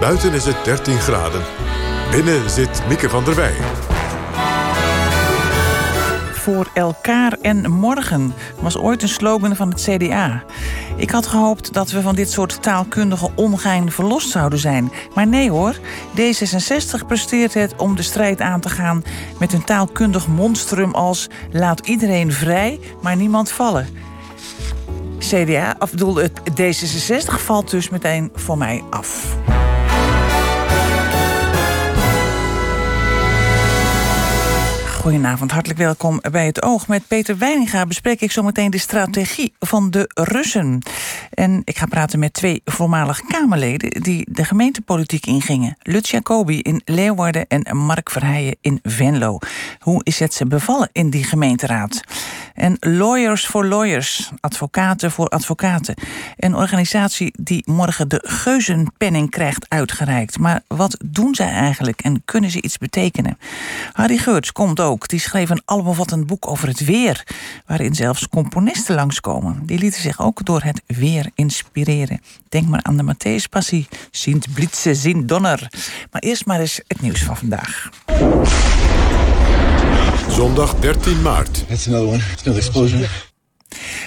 Buiten is het 13 graden. Binnen zit Mieke van der Wij voor elkaar en morgen was ooit een slogan van het CDA. Ik had gehoopt dat we van dit soort taalkundige ongein verlost zouden zijn. Maar nee hoor, D66 presteert het om de strijd aan te gaan met een taalkundig monstrum als laat iedereen vrij, maar niemand vallen. CDA, of bedoel, het D66 valt dus meteen voor mij af. Goedenavond, hartelijk welkom bij het Oog. Met Peter Weininga bespreek ik zometeen de strategie van de Russen. En ik ga praten met twee voormalig Kamerleden die de gemeentepolitiek ingingen. Lutz Jacobi in Leeuwarden en Mark Verheijen in Venlo. Hoe is het ze bevallen in die gemeenteraad? En Lawyers for Lawyers, advocaten voor advocaten. Een organisatie die morgen de Geuzenpenning krijgt uitgereikt. Maar wat doen zij eigenlijk en kunnen ze iets betekenen? Harry Geurts komt ook. Die schreef een alomvattend boek over het weer. Waarin zelfs componisten langskomen. Die lieten zich ook door het weer inspireren. Denk maar aan de Matthäus Passie. Sint Blitze, Sint Donner. Maar eerst maar eens het nieuws van vandaag. Zondag 13 maart. That's another one. It's another explosion.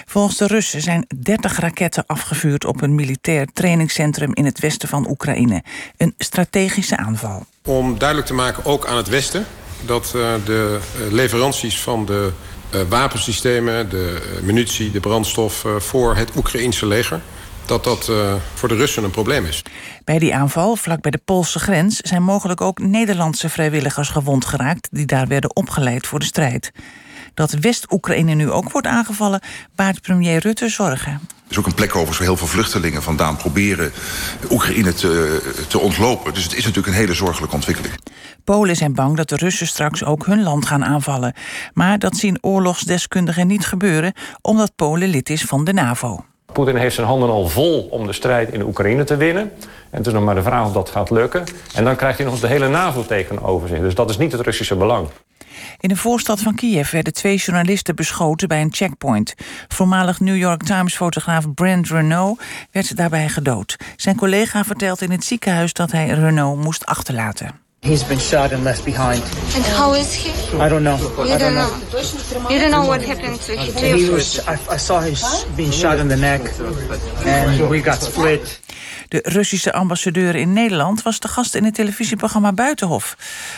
Volgens de Russen zijn 30 raketten afgevuurd op een militair trainingscentrum in het westen van Oekraïne. Een strategische aanval. Om duidelijk te maken, ook aan het westen, dat uh, de uh, leveranties van de uh, wapensystemen, de munitie, de brandstof voor het Oekraïense leger dat dat voor de Russen een probleem is. Bij die aanval, vlak bij de Poolse grens... zijn mogelijk ook Nederlandse vrijwilligers gewond geraakt... die daar werden opgeleid voor de strijd. Dat West-Oekraïne nu ook wordt aangevallen... baart premier Rutte zorgen. Er is ook een plek over voor heel veel vluchtelingen vandaan proberen Oekraïne te, te ontlopen. Dus het is natuurlijk een hele zorgelijke ontwikkeling. Polen zijn bang dat de Russen straks ook hun land gaan aanvallen. Maar dat zien oorlogsdeskundigen niet gebeuren... omdat Polen lid is van de NAVO. Poetin heeft zijn handen al vol om de strijd in Oekraïne te winnen. En het is nog maar de vraag of dat gaat lukken. En dan krijgt hij nog eens de hele NAVO tegenover zich. Dus dat is niet het Russische belang. In de voorstad van Kiev werden twee journalisten beschoten bij een checkpoint. Voormalig New York Times-fotograaf Brent Renault werd daarbij gedood. Zijn collega vertelt in het ziekenhuis dat hij Renault moest achterlaten. He's been shot and left behind. And how is he? I don't know. You I don't know. You don't know what happened to him. He was. I, I saw him being shot in the neck, and we got split. De Russische ambassadeur in Nederland was de gast in het televisieprogramma Buitenhof.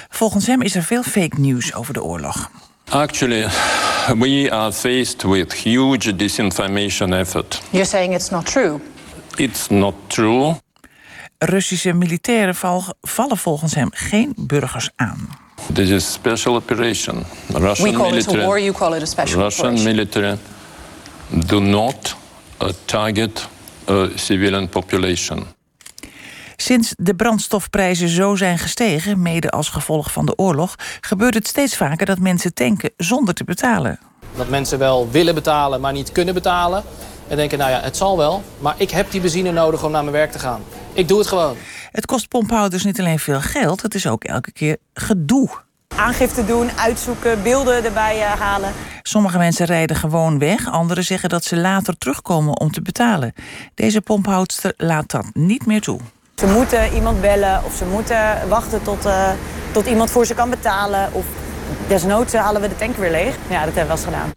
Volgens hem is er veel fake news over de oorlog. Actually, we are faced with huge disinformation effort. You're saying it's not true? It's not true. Russische militairen vallen volgens hem geen burgers aan. This is special operation. Russian We call military, it a war, you call it a special Russian operation. military do not uh, target civilian population. Sinds de brandstofprijzen zo zijn gestegen, mede als gevolg van de oorlog, gebeurt het steeds vaker dat mensen tanken zonder te betalen. Dat mensen wel willen betalen, maar niet kunnen betalen. En denken, nou ja, het zal wel, maar ik heb die benzine nodig om naar mijn werk te gaan. Ik doe het gewoon. Het kost pomphouders niet alleen veel geld, het is ook elke keer gedoe. Aangifte doen, uitzoeken, beelden erbij uh, halen. Sommige mensen rijden gewoon weg, anderen zeggen dat ze later terugkomen om te betalen. Deze pomphoudster laat dat niet meer toe. Ze moeten iemand bellen of ze moeten wachten tot, uh, tot iemand voor ze kan betalen. Of desnoods halen we de tank weer leeg. Ja, dat hebben we wel eens gedaan.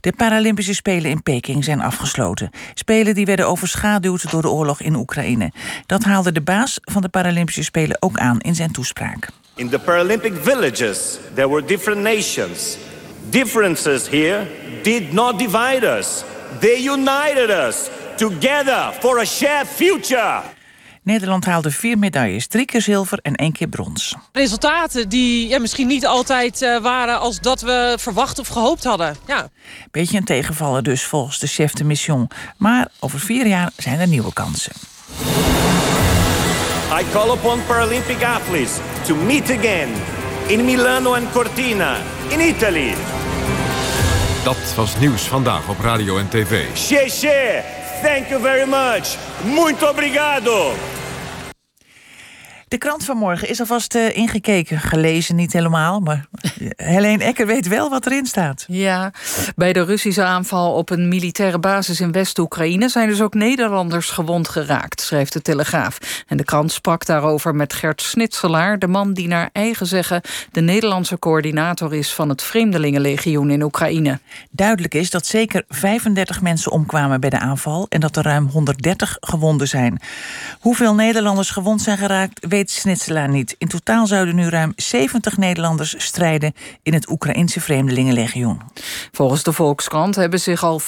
De Paralympische Spelen in Peking zijn afgesloten. Spelen die werden overschaduwd door de oorlog in Oekraïne. Dat haalde de baas van de Paralympische Spelen ook aan in zijn toespraak. In the Paralympic villages there were different nations. Differences here did not divide us. They united us together for a shared future. Nederland haalde vier medailles, drie keer zilver en één keer brons. Resultaten die ja, misschien niet altijd uh, waren als dat we verwacht of gehoopt hadden. Ja. Beetje een tegenvaller dus volgens de chef de mission. Maar over vier jaar zijn er nieuwe kansen. I call upon Paralympic athletes to meet again in Milano and Cortina, in Italy. Dat was nieuws vandaag op radio en tv. Che, che. Thank you very much. Muito obrigado. De krant van morgen is alvast uh, ingekeken. Gelezen niet helemaal, maar Helene Ecker weet wel wat erin staat. Ja, bij de Russische aanval op een militaire basis in West-Oekraïne... zijn dus ook Nederlanders gewond geraakt, schrijft de Telegraaf. En de krant sprak daarover met Gert Snitselaar... de man die naar eigen zeggen de Nederlandse coördinator is... van het Vreemdelingenlegioen in Oekraïne. Duidelijk is dat zeker 35 mensen omkwamen bij de aanval... en dat er ruim 130 gewonden zijn. Hoeveel Nederlanders gewond zijn geraakt, weet Snitselaar niet. In totaal zouden nu ruim 70 Nederlanders strijden in het Oekraïnse Vreemdelingenlegioen. Volgens de Volkskrant hebben zich al 25.000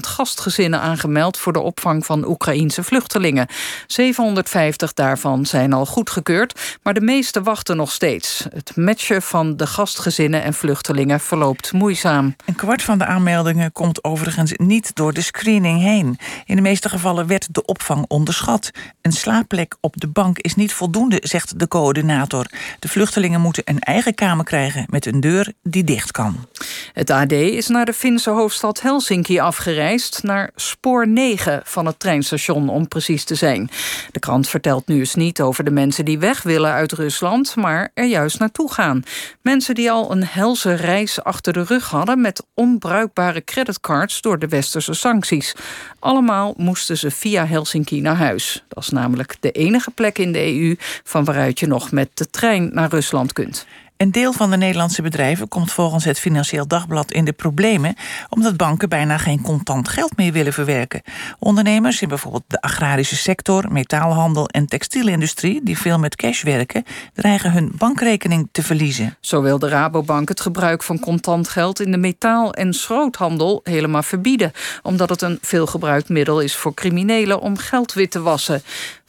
gastgezinnen aangemeld voor de opvang van Oekraïense vluchtelingen. 750 daarvan zijn al goedgekeurd, maar de meeste wachten nog steeds. Het matchen van de gastgezinnen en vluchtelingen verloopt moeizaam. Een kwart van de aanmeldingen komt overigens niet door de screening heen. In de meeste gevallen werd de opvang onderschat. Een slaapplek op de bank is niet voldoende, zegt de coördinator. De vluchtelingen moeten een eigen kamer krijgen met een deur die dicht kan. Het AD is naar de Finse hoofdstad Helsinki afgereisd... naar spoor 9 van het treinstation, om precies te zijn. De krant vertelt nu eens niet over de mensen die weg willen uit Rusland... maar er juist naartoe gaan. Mensen die al een helse reis achter de rug hadden... met onbruikbare creditcards door de westerse sancties. Allemaal moesten ze via Helsinki naar huis. Dat is namelijk de enige plek in de EU... van waaruit je nog met de trein naar Rusland kunt. Een deel van de Nederlandse bedrijven komt volgens het Financieel Dagblad in de problemen, omdat banken bijna geen contant geld meer willen verwerken. Ondernemers in bijvoorbeeld de agrarische sector, metaalhandel en textielindustrie, die veel met cash werken, dreigen hun bankrekening te verliezen. Zo wil de Rabobank het gebruik van contant geld in de metaal- en schroothandel helemaal verbieden, omdat het een veelgebruikt middel is voor criminelen om geld wit te wassen.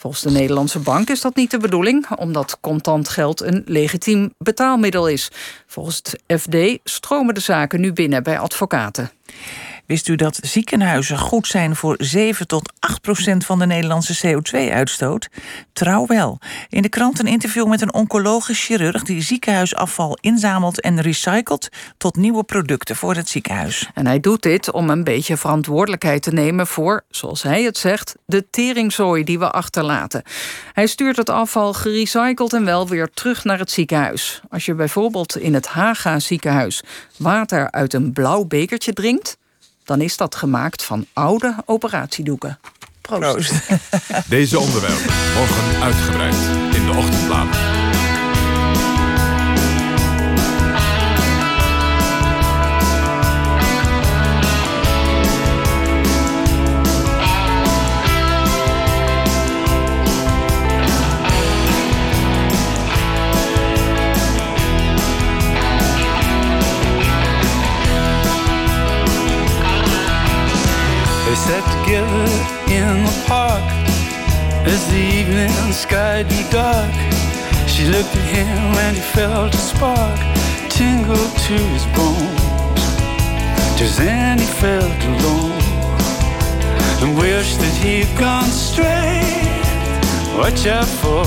Volgens de Nederlandse bank is dat niet de bedoeling, omdat contant geld een legitiem betaalmiddel is. Volgens het FD stromen de zaken nu binnen bij advocaten. Wist u dat ziekenhuizen goed zijn voor 7 tot 8 procent van de Nederlandse CO2-uitstoot? Trouw wel. In de krant een interview met een oncologisch chirurg die ziekenhuisafval inzamelt en recycelt tot nieuwe producten voor het ziekenhuis. En hij doet dit om een beetje verantwoordelijkheid te nemen voor, zoals hij het zegt, de teringzooi die we achterlaten. Hij stuurt het afval gerecycled en wel weer terug naar het ziekenhuis. Als je bijvoorbeeld in het Haga ziekenhuis water uit een blauw bekertje drinkt dan is dat gemaakt van oude operatiedoeken. Proost. Deze onderwerpen morgen uitgebreid in de ochtendbladen. Together in the park as the evening sky grew dark. She looked at him and he felt a spark tingle to his bones. Just then he felt alone and wished that he'd gone straight. Watch out for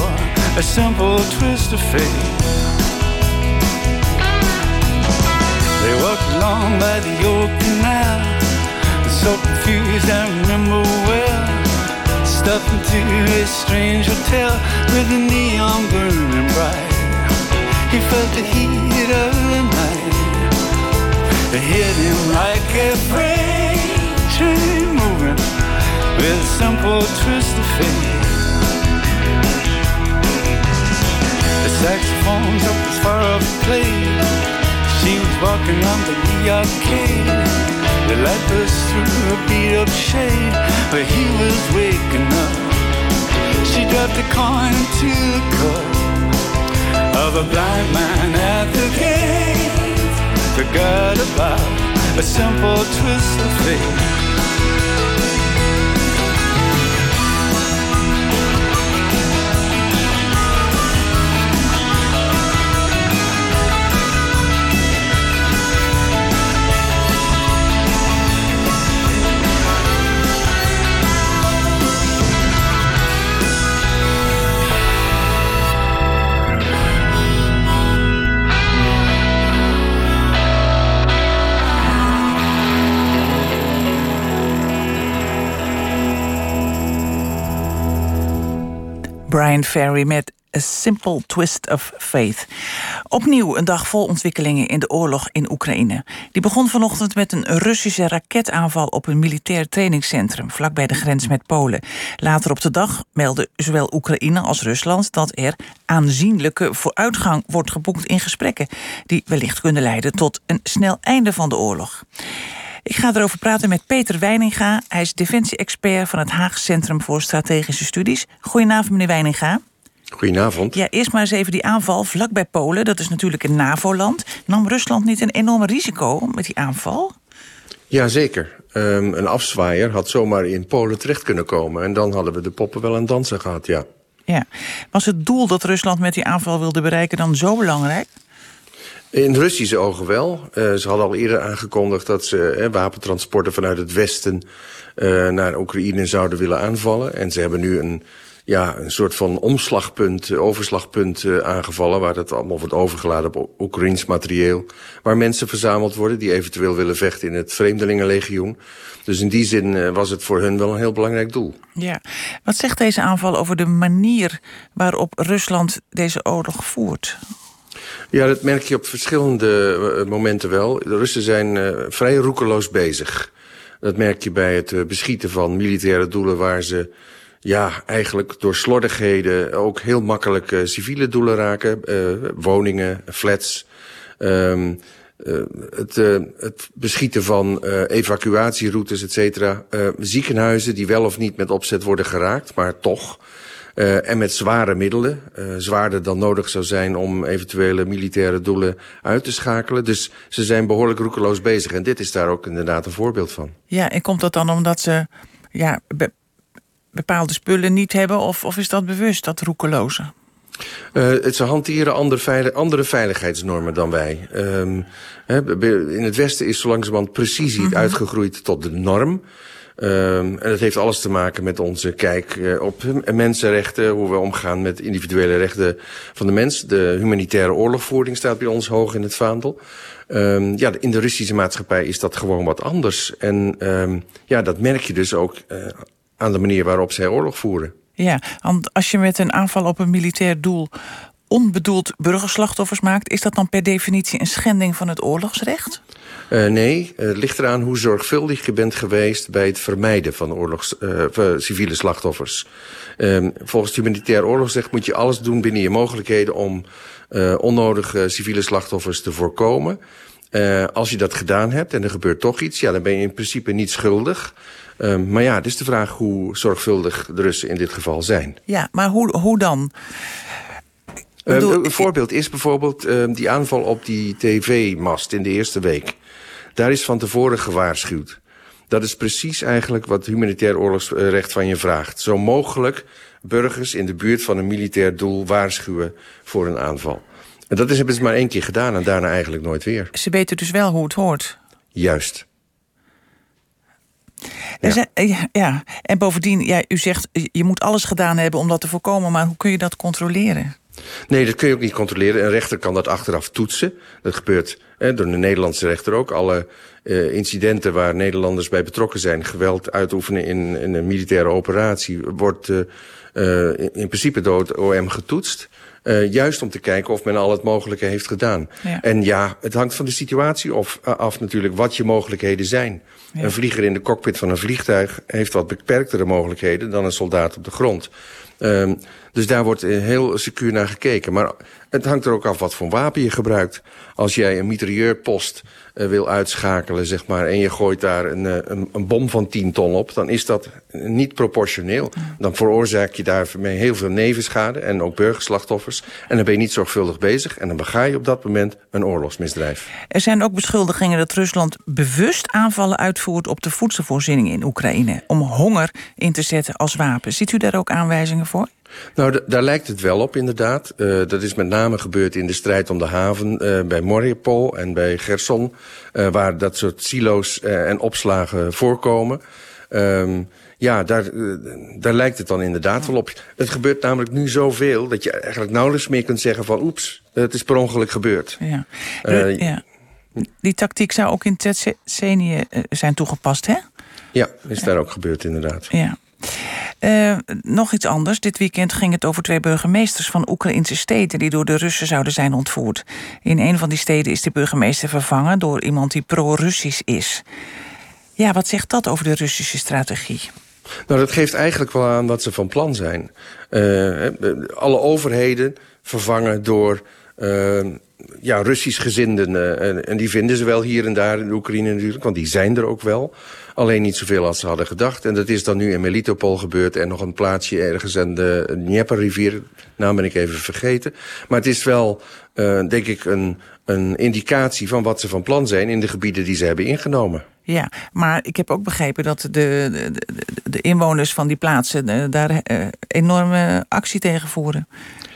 a simple twist of fate. They walked along by the old canal so confused, I remember well. Stuffed into a strange hotel with the neon burning bright. He felt the heat of the night. It hit him like a freight train moving with a simple twist of fate. The saxophones up as far off plate. She was walking on the arcade. The light burst through a beat up shade where he was waking up. She dropped a coin into the cup of a blind man at the gate. Forgot about a simple twist of fate. Brian Ferry met A Simple Twist of Faith. Opnieuw een dag vol ontwikkelingen in de oorlog in Oekraïne. Die begon vanochtend met een Russische raketaanval op een militair trainingscentrum vlakbij de grens met Polen. Later op de dag melden zowel Oekraïne als Rusland dat er aanzienlijke vooruitgang wordt geboekt in gesprekken die wellicht kunnen leiden tot een snel einde van de oorlog. Ik ga erover praten met Peter Weininga. Hij is defensie-expert van het Haag Centrum voor Strategische Studies. Goedenavond, meneer Weininga. Goedenavond. Ja, eerst maar eens even die aanval vlakbij Polen. Dat is natuurlijk een NAVO-land. Nam Rusland niet een enorm risico met die aanval? Jazeker. Um, een afzwaaier had zomaar in Polen terecht kunnen komen. En dan hadden we de poppen wel aan dansen gehad, ja. Ja. Was het doel dat Rusland met die aanval wilde bereiken dan zo belangrijk? In Russische ogen wel. Uh, ze hadden al eerder aangekondigd dat ze uh, wapentransporten vanuit het westen uh, naar Oekraïne zouden willen aanvallen. En ze hebben nu een, ja, een soort van omslagpunt, overslagpunt aangevallen... waar het allemaal wordt overgeladen op Oekraïns materieel. Waar mensen verzameld worden die eventueel willen vechten in het Vreemdelingenlegioen. Dus in die zin was het voor hun wel een heel belangrijk doel. Ja. Wat zegt deze aanval over de manier waarop Rusland deze oorlog voert? Ja, dat merk je op verschillende momenten wel. De Russen zijn uh, vrij roekeloos bezig. Dat merk je bij het uh, beschieten van militaire doelen... waar ze ja, eigenlijk door slordigheden ook heel makkelijk civiele doelen raken. woningen, flats... Uh, het, het, beschieten van evacuatieroutes, et cetera. ziekenhuizen die wel of niet met opzet worden geraakt, maar toch. Uh, en met zware middelen, uh, zwaarder dan nodig zou zijn om eventuele militaire doelen uit te schakelen. Dus ze zijn behoorlijk roekeloos bezig. En dit is daar ook inderdaad een voorbeeld van. Ja, en komt dat dan omdat ze ja, be bepaalde spullen niet hebben? Of, of is dat bewust, dat roekeloze? Uh, ze hanteren andere, veilig, andere veiligheidsnormen dan wij. Um, in het Westen is zo langzamerhand precisie mm -hmm. uitgegroeid tot de norm. Um, en dat heeft alles te maken met onze kijk uh, op mensenrechten, hoe we omgaan met individuele rechten van de mens. De humanitaire oorlogvoering staat bij ons hoog in het vaandel. Um, ja, in de Russische maatschappij is dat gewoon wat anders. En um, ja, dat merk je dus ook uh, aan de manier waarop zij oorlog voeren. Ja, want als je met een aanval op een militair doel onbedoeld burgerslachtoffers maakt... is dat dan per definitie een schending van het oorlogsrecht? Uh, nee, het ligt eraan hoe zorgvuldig je bent geweest... bij het vermijden van oorlogs, uh, civiele slachtoffers. Uh, volgens het humanitair oorlogsrecht moet je alles doen binnen je mogelijkheden... om uh, onnodige civiele slachtoffers te voorkomen. Als je dat gedaan hebt en er gebeurt toch iets... ja, dan ben je in principe niet schuldig... Uh, maar ja, het is de vraag hoe zorgvuldig de Russen in dit geval zijn. Ja, maar hoe, hoe dan? Uh, een voorbeeld is bijvoorbeeld uh, die aanval op die tv-mast in de eerste week. Daar is van tevoren gewaarschuwd. Dat is precies eigenlijk wat humanitair oorlogsrecht van je vraagt. Zo mogelijk burgers in de buurt van een militair doel waarschuwen voor een aanval. En dat is, hebben ze maar één keer gedaan en daarna eigenlijk nooit weer. Ze weten dus wel hoe het hoort. Juist. Ja. Zijn, ja, ja. En bovendien, ja, u zegt je moet alles gedaan hebben om dat te voorkomen, maar hoe kun je dat controleren? Nee, dat kun je ook niet controleren. Een rechter kan dat achteraf toetsen. Dat gebeurt eh, door de Nederlandse rechter ook. Alle uh, incidenten waar Nederlanders bij betrokken zijn... geweld uitoefenen in, in een militaire operatie... wordt uh, uh, in principe door het OM getoetst. Uh, juist om te kijken of men al het mogelijke heeft gedaan. Ja. En ja, het hangt van de situatie of, af natuurlijk wat je mogelijkheden zijn. Ja. Een vlieger in de cockpit van een vliegtuig... heeft wat beperktere mogelijkheden dan een soldaat op de grond. Um, dus daar wordt heel secuur naar gekeken. Maar het hangt er ook af wat voor wapen je gebruikt. Als jij een mitrailleurpost uh, wil uitschakelen, zeg maar... en je gooit daar een, een, een, bom van 10 ton op... dan is dat niet proportioneel. Dan veroorzaak je daarmee heel veel nevenschade... en ook burgerslachtoffers. En dan ben je niet zorgvuldig bezig... en dan bega je op dat moment een oorlogsmisdrijf. Er zijn ook beschuldigingen dat Rusland bewust aanvallen uitvoert... op de voedselvoorziening in Oekraïne... om honger in te zetten als wapen. Ziet u daar ook aanwijzingen voor? Nou, daar lijkt het wel op, inderdaad. Uh, dat is met name gebeurd in de strijd om de haven uh, bij Mariupol en bij Gerson... Uh, waar dat soort silo's en opslagen voorkomen. Um, ja, daar, daar lijkt het dan inderdaad wel op. Het gebeurt namelijk nu zoveel dat je eigenlijk nauwelijks meer kunt zeggen van... oeps, het is per ongeluk gebeurd. Ja. ja. Die tactiek zou ook in Tsjetsjenië zijn toegepast, hè? Ja, is daar ook gebeurd inderdaad. Ja. Uh, nog iets anders. Dit weekend ging het over twee burgemeesters van Oekraïnse steden... die door de Russen zouden zijn ontvoerd. In een van die steden is de burgemeester vervangen... door iemand die pro-Russisch is. Ja, wat zegt dat over de Russische strategie? Nou, dat geeft eigenlijk wel aan wat ze van plan zijn. Uh, alle overheden vervangen door uh, ja, Russisch gezinden. En, die vinden ze wel hier en daar in Oekraïne natuurlijk, want die zijn er ook wel. Alleen niet zoveel als ze hadden gedacht. En dat is dan nu in Melitopol gebeurd en nog een plaatsje ergens aan de Dnieperrivier. Nou ben ik even vergeten. Maar het is wel, uh, denk ik, een, een indicatie van wat ze van plan zijn in de gebieden die ze hebben ingenomen. Ja, maar ik heb ook begrepen dat de, de, de inwoners van die plaatsen daar uh, enorme actie tegen voeren.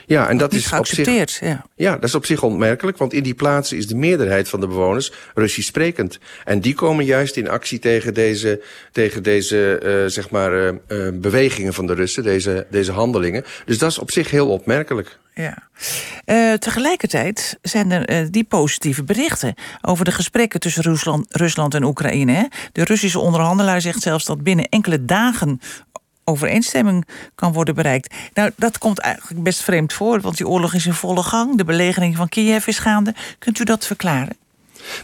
Ja, en dat is op zich. Ja. ja, dat is op zich onmerkelijk, want in die plaatsen is de meerderheid van de bewoners Russisch sprekend. En die komen juist in actie tegen deze, tegen deze uh, zeg maar, uh, uh, bewegingen van de Russen, deze, deze handelingen. Dus dat is op zich heel opmerkelijk. Ja. Uh, tegelijkertijd zijn er die positieve berichten over de gesprekken tussen Rusland, Rusland en Oekraïne. Hè? De Russische onderhandelaar zegt zelfs dat binnen enkele dagen overeenstemming kan worden bereikt. Nou, dat komt eigenlijk best vreemd voor, want die oorlog is in volle gang. De belegering van Kiev is gaande. Kunt u dat verklaren?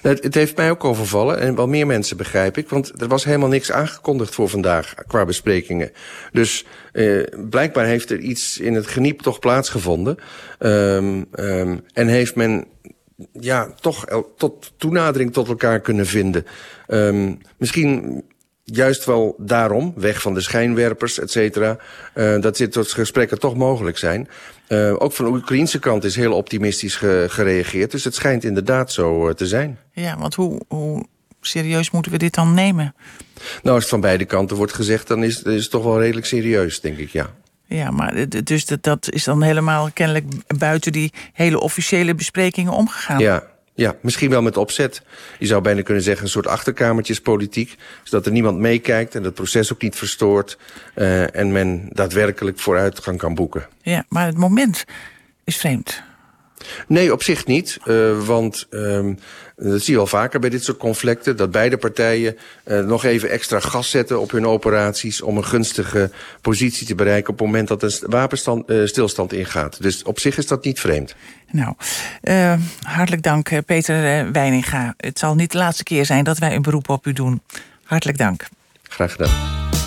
Nou, het heeft mij ook overvallen en wel meer mensen begrijp ik. Want er was helemaal niks aangekondigd voor vandaag qua besprekingen. Dus eh, blijkbaar heeft er iets in het geniep toch plaatsgevonden. Um, en heeft men ja, toch tot toenadering tot elkaar kunnen vinden. Um, misschien juist wel daarom, weg van de schijnwerpers, et cetera... Uh, dat dit soort gesprekken toch mogelijk zijn. Uh, ook van de Oekraïnse kant is heel optimistisch ge gereageerd. Dus het schijnt inderdaad zo uh, te zijn. Ja, want hoe, hoe serieus moeten we dit dan nemen? Nou, als het van beide kanten wordt gezegd... dan is, is het toch wel redelijk serieus, denk ik, ja. Ja, maar dus dat, dat is dan helemaal kennelijk buiten die hele officiële besprekingen omgegaan. Ja, ja, misschien wel met opzet. Je zou bijna kunnen zeggen een soort achterkamertjespolitiek. Zodat er niemand meekijkt en het proces ook niet verstoort. Uh, en men daadwerkelijk vooruitgang kan boeken. Ja, maar het moment is vreemd. Nee, op zich niet. Uh, want uh, dat zie je al vaker bij dit soort conflicten. Dat beide partijen uh, nog even extra gas zetten op hun operaties... om een gunstige positie te bereiken op het moment dat een wapenstilstand uh, ingaat. Dus op zich is dat niet vreemd. Nou, hartelijk dank Peter Weininga. Het zal niet de laatste keer zijn dat wij een beroep op u doen. Hartelijk dank. Graag gedaan.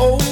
old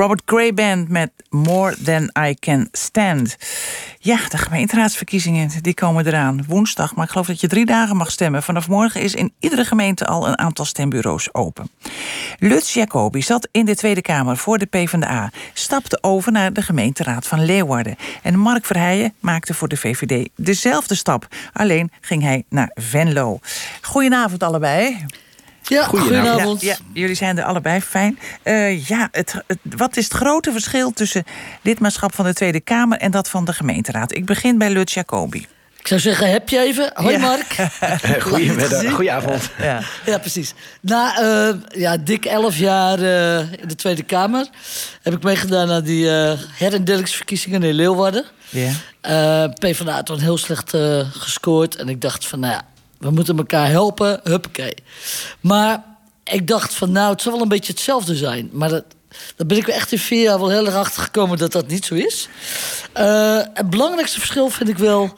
Robert Gray Band met More Than I Can Stand. Ja, de gemeenteraadsverkiezingen die komen eraan. Woensdag, maar ik geloof dat je drie dagen mag stemmen. Vanaf morgen is in iedere gemeente al een aantal stembureaus open. Lutz Jacobi zat in de Tweede Kamer voor de PvdA. Stapte over naar de gemeenteraad van Leeuwarden. En Mark Verheijen maakte voor de VVD dezelfde stap. Alleen ging hij naar Venlo. Goedenavond allebei. Ja, goedenavond. Ja, ja, jullie zijn er allebei fijn. Eh, ja, het, het- wat is het grote verschil tussen lidmaatschap van de Tweede Kamer en dat van de gemeenteraad? Ik begin bij Lutz Jacobi. Ik zou zeggen, heb je even? Hoi Ja. Mark. Goedemiddag, Gezien? goedenavond. Ja. Ja, precies. Na eh, ja, dik elf jaar eh, in de Tweede Kamer... heb ik meegedaan aan die eh herindelingsverkiezingen in Leeuwarden. Ja. Eh PvdA had toen heel slecht eh, gescoord. En ik dacht van, nou ja, we moeten elkaar helpen. Huppakee. Maar ik dacht van, nou, het zal wel een beetje hetzelfde zijn. Maar dat, daar ben ik echt in vier jaar wel heel erg achter gekomen dat dat niet zo is. Eh, het belangrijkste verschil vind ik wel...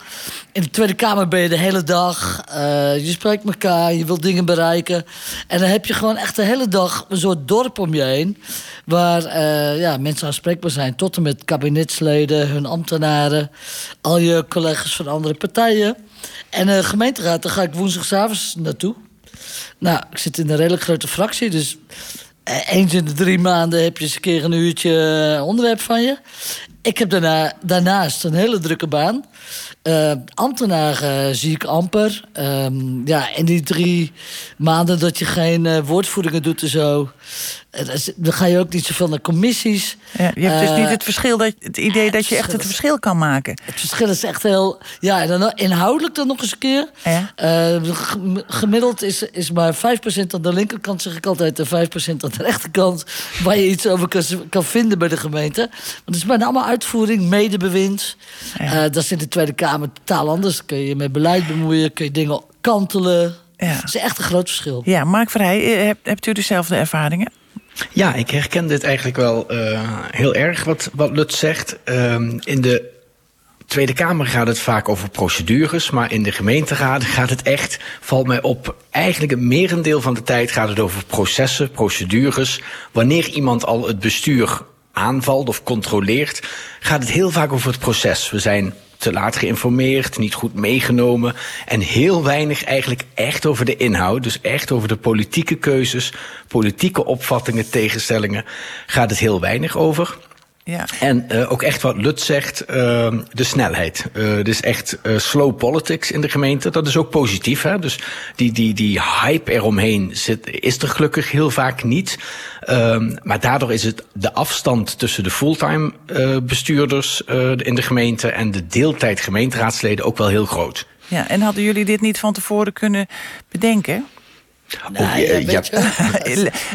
In de Tweede Kamer ben je de hele dag. eh, je spreekt elkaar, je wilt dingen bereiken. En dan heb je gewoon echt de hele dag een soort dorp om je heen. Waar eh, ja, mensen aanspreekbaar zijn. Tot en met kabinetsleden, hun ambtenaren. Al je collega's van andere partijen. En de gemeenteraad, daar ga ik woensdagavond naartoe. Nou, ik zit in een redelijk grote fractie. Dus eh, eens in de drie maanden heb je eens een keer een uurtje eh, onderwerp van je. Ik heb daarna, daarnaast een hele drukke baan. Eh ambtenaren zie ik amper. Ehm, ja, in die drie maanden dat je geen eh, woordvoeringen doet en zo... eh, dan ga je ook niet zoveel naar commissies. Ja, je hebt dus Eh, niet het, verschil dat, het idee dat je echt het verschil kan maken. het verschil is echt heel... Ja, en dan inhoudelijk dan nog eens een keer. Ja. Eh, gemiddeld is, is maar 5% aan de linkerkant, zeg ik altijd... en 5% aan de rechterkant... waar je iets over kan, kan vinden bij de gemeente. Want het is bijna allemaal uitvoering, medebewind. Eh, dat is in de Tweede Kamer totaal anders. Kun je je met beleid bemoeien, kun je dingen kantelen. Ja. Dat is echt een groot verschil. Ja, Mark Verheij, eh, hebt, hebt u dezelfde ervaringen? Ja, ik herken dit eigenlijk wel eh, heel erg wat, wat Lut zegt. Ehm, in de Tweede Kamer gaat het vaak over procedures, maar in de gemeenteraad gaat het echt, valt mij op, eigenlijk het merendeel van de tijd gaat het over processen, procedures. Wanneer iemand al het bestuur aanvalt of controleert, gaat het heel vaak over het proces. We zijn te laat geïnformeerd, niet goed meegenomen en heel weinig eigenlijk echt over de inhoud, dus echt over de politieke keuzes, politieke opvattingen, tegenstellingen, gaat het heel weinig over. Ja. En eh, ook echt wat Lut zegt, eh, de snelheid. Het is echt eh, slow politics in de gemeente. Dat is ook positief. Hè? Dus die, die, die hype eromheen zit, is er gelukkig heel vaak niet. Ehm, maar daardoor is het de afstand tussen de fulltime bestuurders in de gemeente en de deeltijd gemeenteraadsleden ook wel heel groot. Ja, en hadden jullie dit niet van tevoren kunnen bedenken? Oh, ja, ja.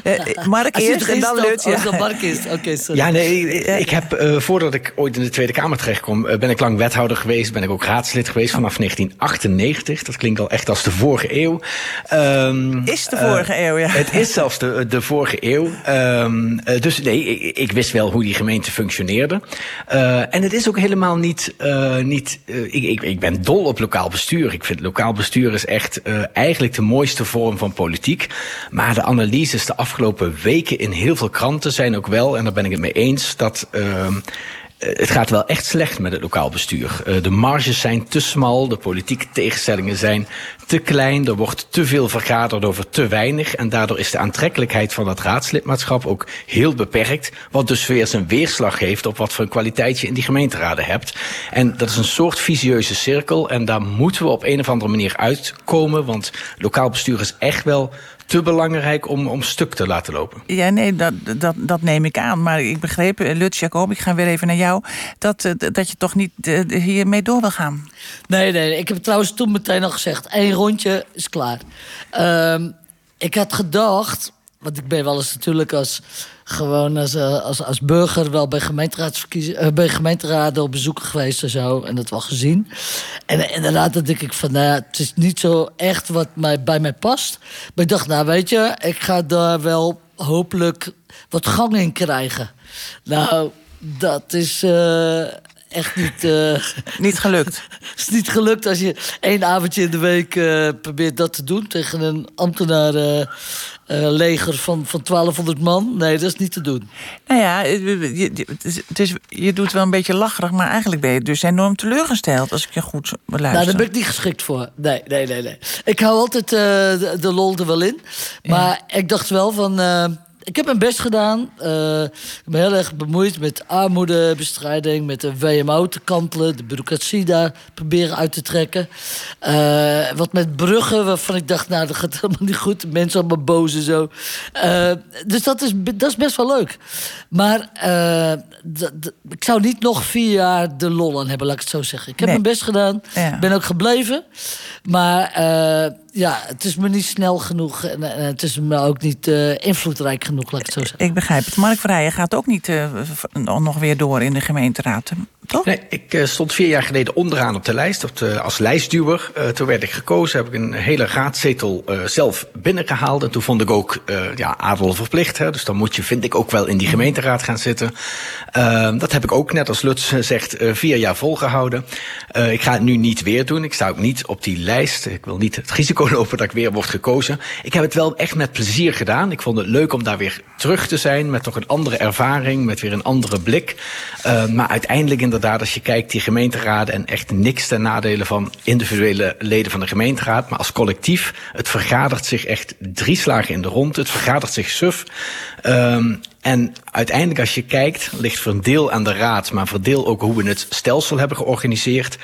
Eh, Mark eerst het en dan. Oh, dan Mark. Oké, sorry. Ja, nee, ik, ik heb eh, voordat ik ooit in de Tweede Kamer terecht kom, eh, ben ik lang wethouder geweest, ben ik ook raadslid geweest vanaf 1998. Dat klinkt al echt als de vorige eeuw. Ehm, Is de eh, vorige eeuw, ja. Het is zelfs de, de vorige eeuw. Ehm, eh, dus nee, ik, ik wist wel hoe die gemeente functioneerde. Eh, en het is ook helemaal niet. eh, niet eh, ik, ik, ik ben dol op lokaal bestuur. Ik vind lokaal bestuur is echt eh, eigenlijk de mooiste vorm van politiek. Maar de analyses de afgelopen weken in heel veel kranten zijn ook wel, en daar ben ik het mee eens, dat. ehm, eh, het gaat wel echt slecht met het lokaal bestuur. Eh, de marges zijn te smal, de politieke tegenstellingen zijn te klein, er wordt te veel vergaderd over te weinig. En daardoor is de aantrekkelijkheid van dat raadslidmaatschap ook heel beperkt. Wat dus weer zijn weerslag heeft op wat voor een kwaliteit je in die gemeenteraden hebt. En dat is een soort visieuze cirkel. En daar moeten we op een of andere manier uitkomen. Want lokaal bestuur is echt wel te belangrijk om, om stuk te laten lopen. Ja, nee, dat, dat, dat neem ik aan. Maar ik begreep, eh, Lutz Jacob, ik ga weer even naar jou... dat, eh, dat je toch niet eh, hiermee door wil gaan. Nee, nee, ik heb trouwens toen meteen al gezegd. Eén rondje is klaar. Ehm, ik had gedacht, want ik ben wel eens natuurlijk als, gewoon als, eh, als, als burger wel bij, gemeenteraadsverkiezingen, eh, bij gemeenteraden op bezoek geweest en zo. En dat wel gezien. En inderdaad, dan denk ik van, nou ja, het is niet zo echt wat mij, bij mij past. Maar ik dacht, nou weet je, ik ga daar wel hopelijk wat gang in krijgen. Nou, dat is. eh, echt niet... Niet gelukt. is niet gelukt als je één avondje in de week probeert dat te doen... tegen een ambtenarenleger van, van 1200 man. Nee, dat is niet te doen. Nou ja, je, het is, het is- je doet wel een beetje lacherig... maar eigenlijk ben je dus enorm teleurgesteld... als ik je goed luister. Nou, daar ben ik niet geschikt voor. Nee, nee, nee. nee. Ik hou altijd eh, de, de lol er wel in. Maar ik dacht wel van... ik heb mijn best gedaan. Eh, ik ben heel erg bemoeid met armoedebestrijding... met de WMO te kantelen, de bureaucratie daar proberen uit te trekken. Eh, wat met bruggen, waarvan ik dacht... nou, dat gaat helemaal niet goed. Mensen allemaal boos en zo. Eh, dus dat is, dat is best wel leuk. Maar ik zou niet nog vier jaar de lol aan hebben, laat ik het zo zeggen. Ik heb Nee. mijn best gedaan. Ja. ben ook gebleven. Maar ja, het is me niet snel genoeg. En, en het is me ook niet eh, invloedrijk genoeg, laat ik het zo zeggen. Ik begrijp het. Mark Verheijen gaat ook niet eh, v- nog weer door in de gemeenteraad. Toch? Nee, ik eh, stond vier jaar geleden onderaan op de lijst op de, als lijstduwer. Eh, toen werd ik gekozen, heb ik een hele raadzetel eh, zelf binnengehaald. En toen vond ik ook eh, ja, adel verplicht. Hè, dus dan moet je, vind ik, ook wel in die gemeenteraad gaan zitten. Eh, dat heb ik ook, net als Lutz zegt, eh, vier jaar volgehouden. Eh, ik ga het nu niet weer doen. Ik sta ook niet op die lijst. Ik wil niet het risico lopen dat ik weer word gekozen. Ik heb het wel echt met plezier gedaan. Ik vond het leuk om daar weer terug te zijn. Met toch een andere ervaring, met weer een andere blik. Eh, maar uiteindelijk inderdaad, als je kijkt, die gemeenteraden... en echt niks ten nadele van individuele leden van de gemeenteraad... maar als collectief, het vergadert zich echt drie slagen in de rond. Het vergadert zich suf. Ehm, en uiteindelijk, als je kijkt, ligt voor een deel aan de raad... maar voor deel ook hoe we het stelsel hebben georganiseerd...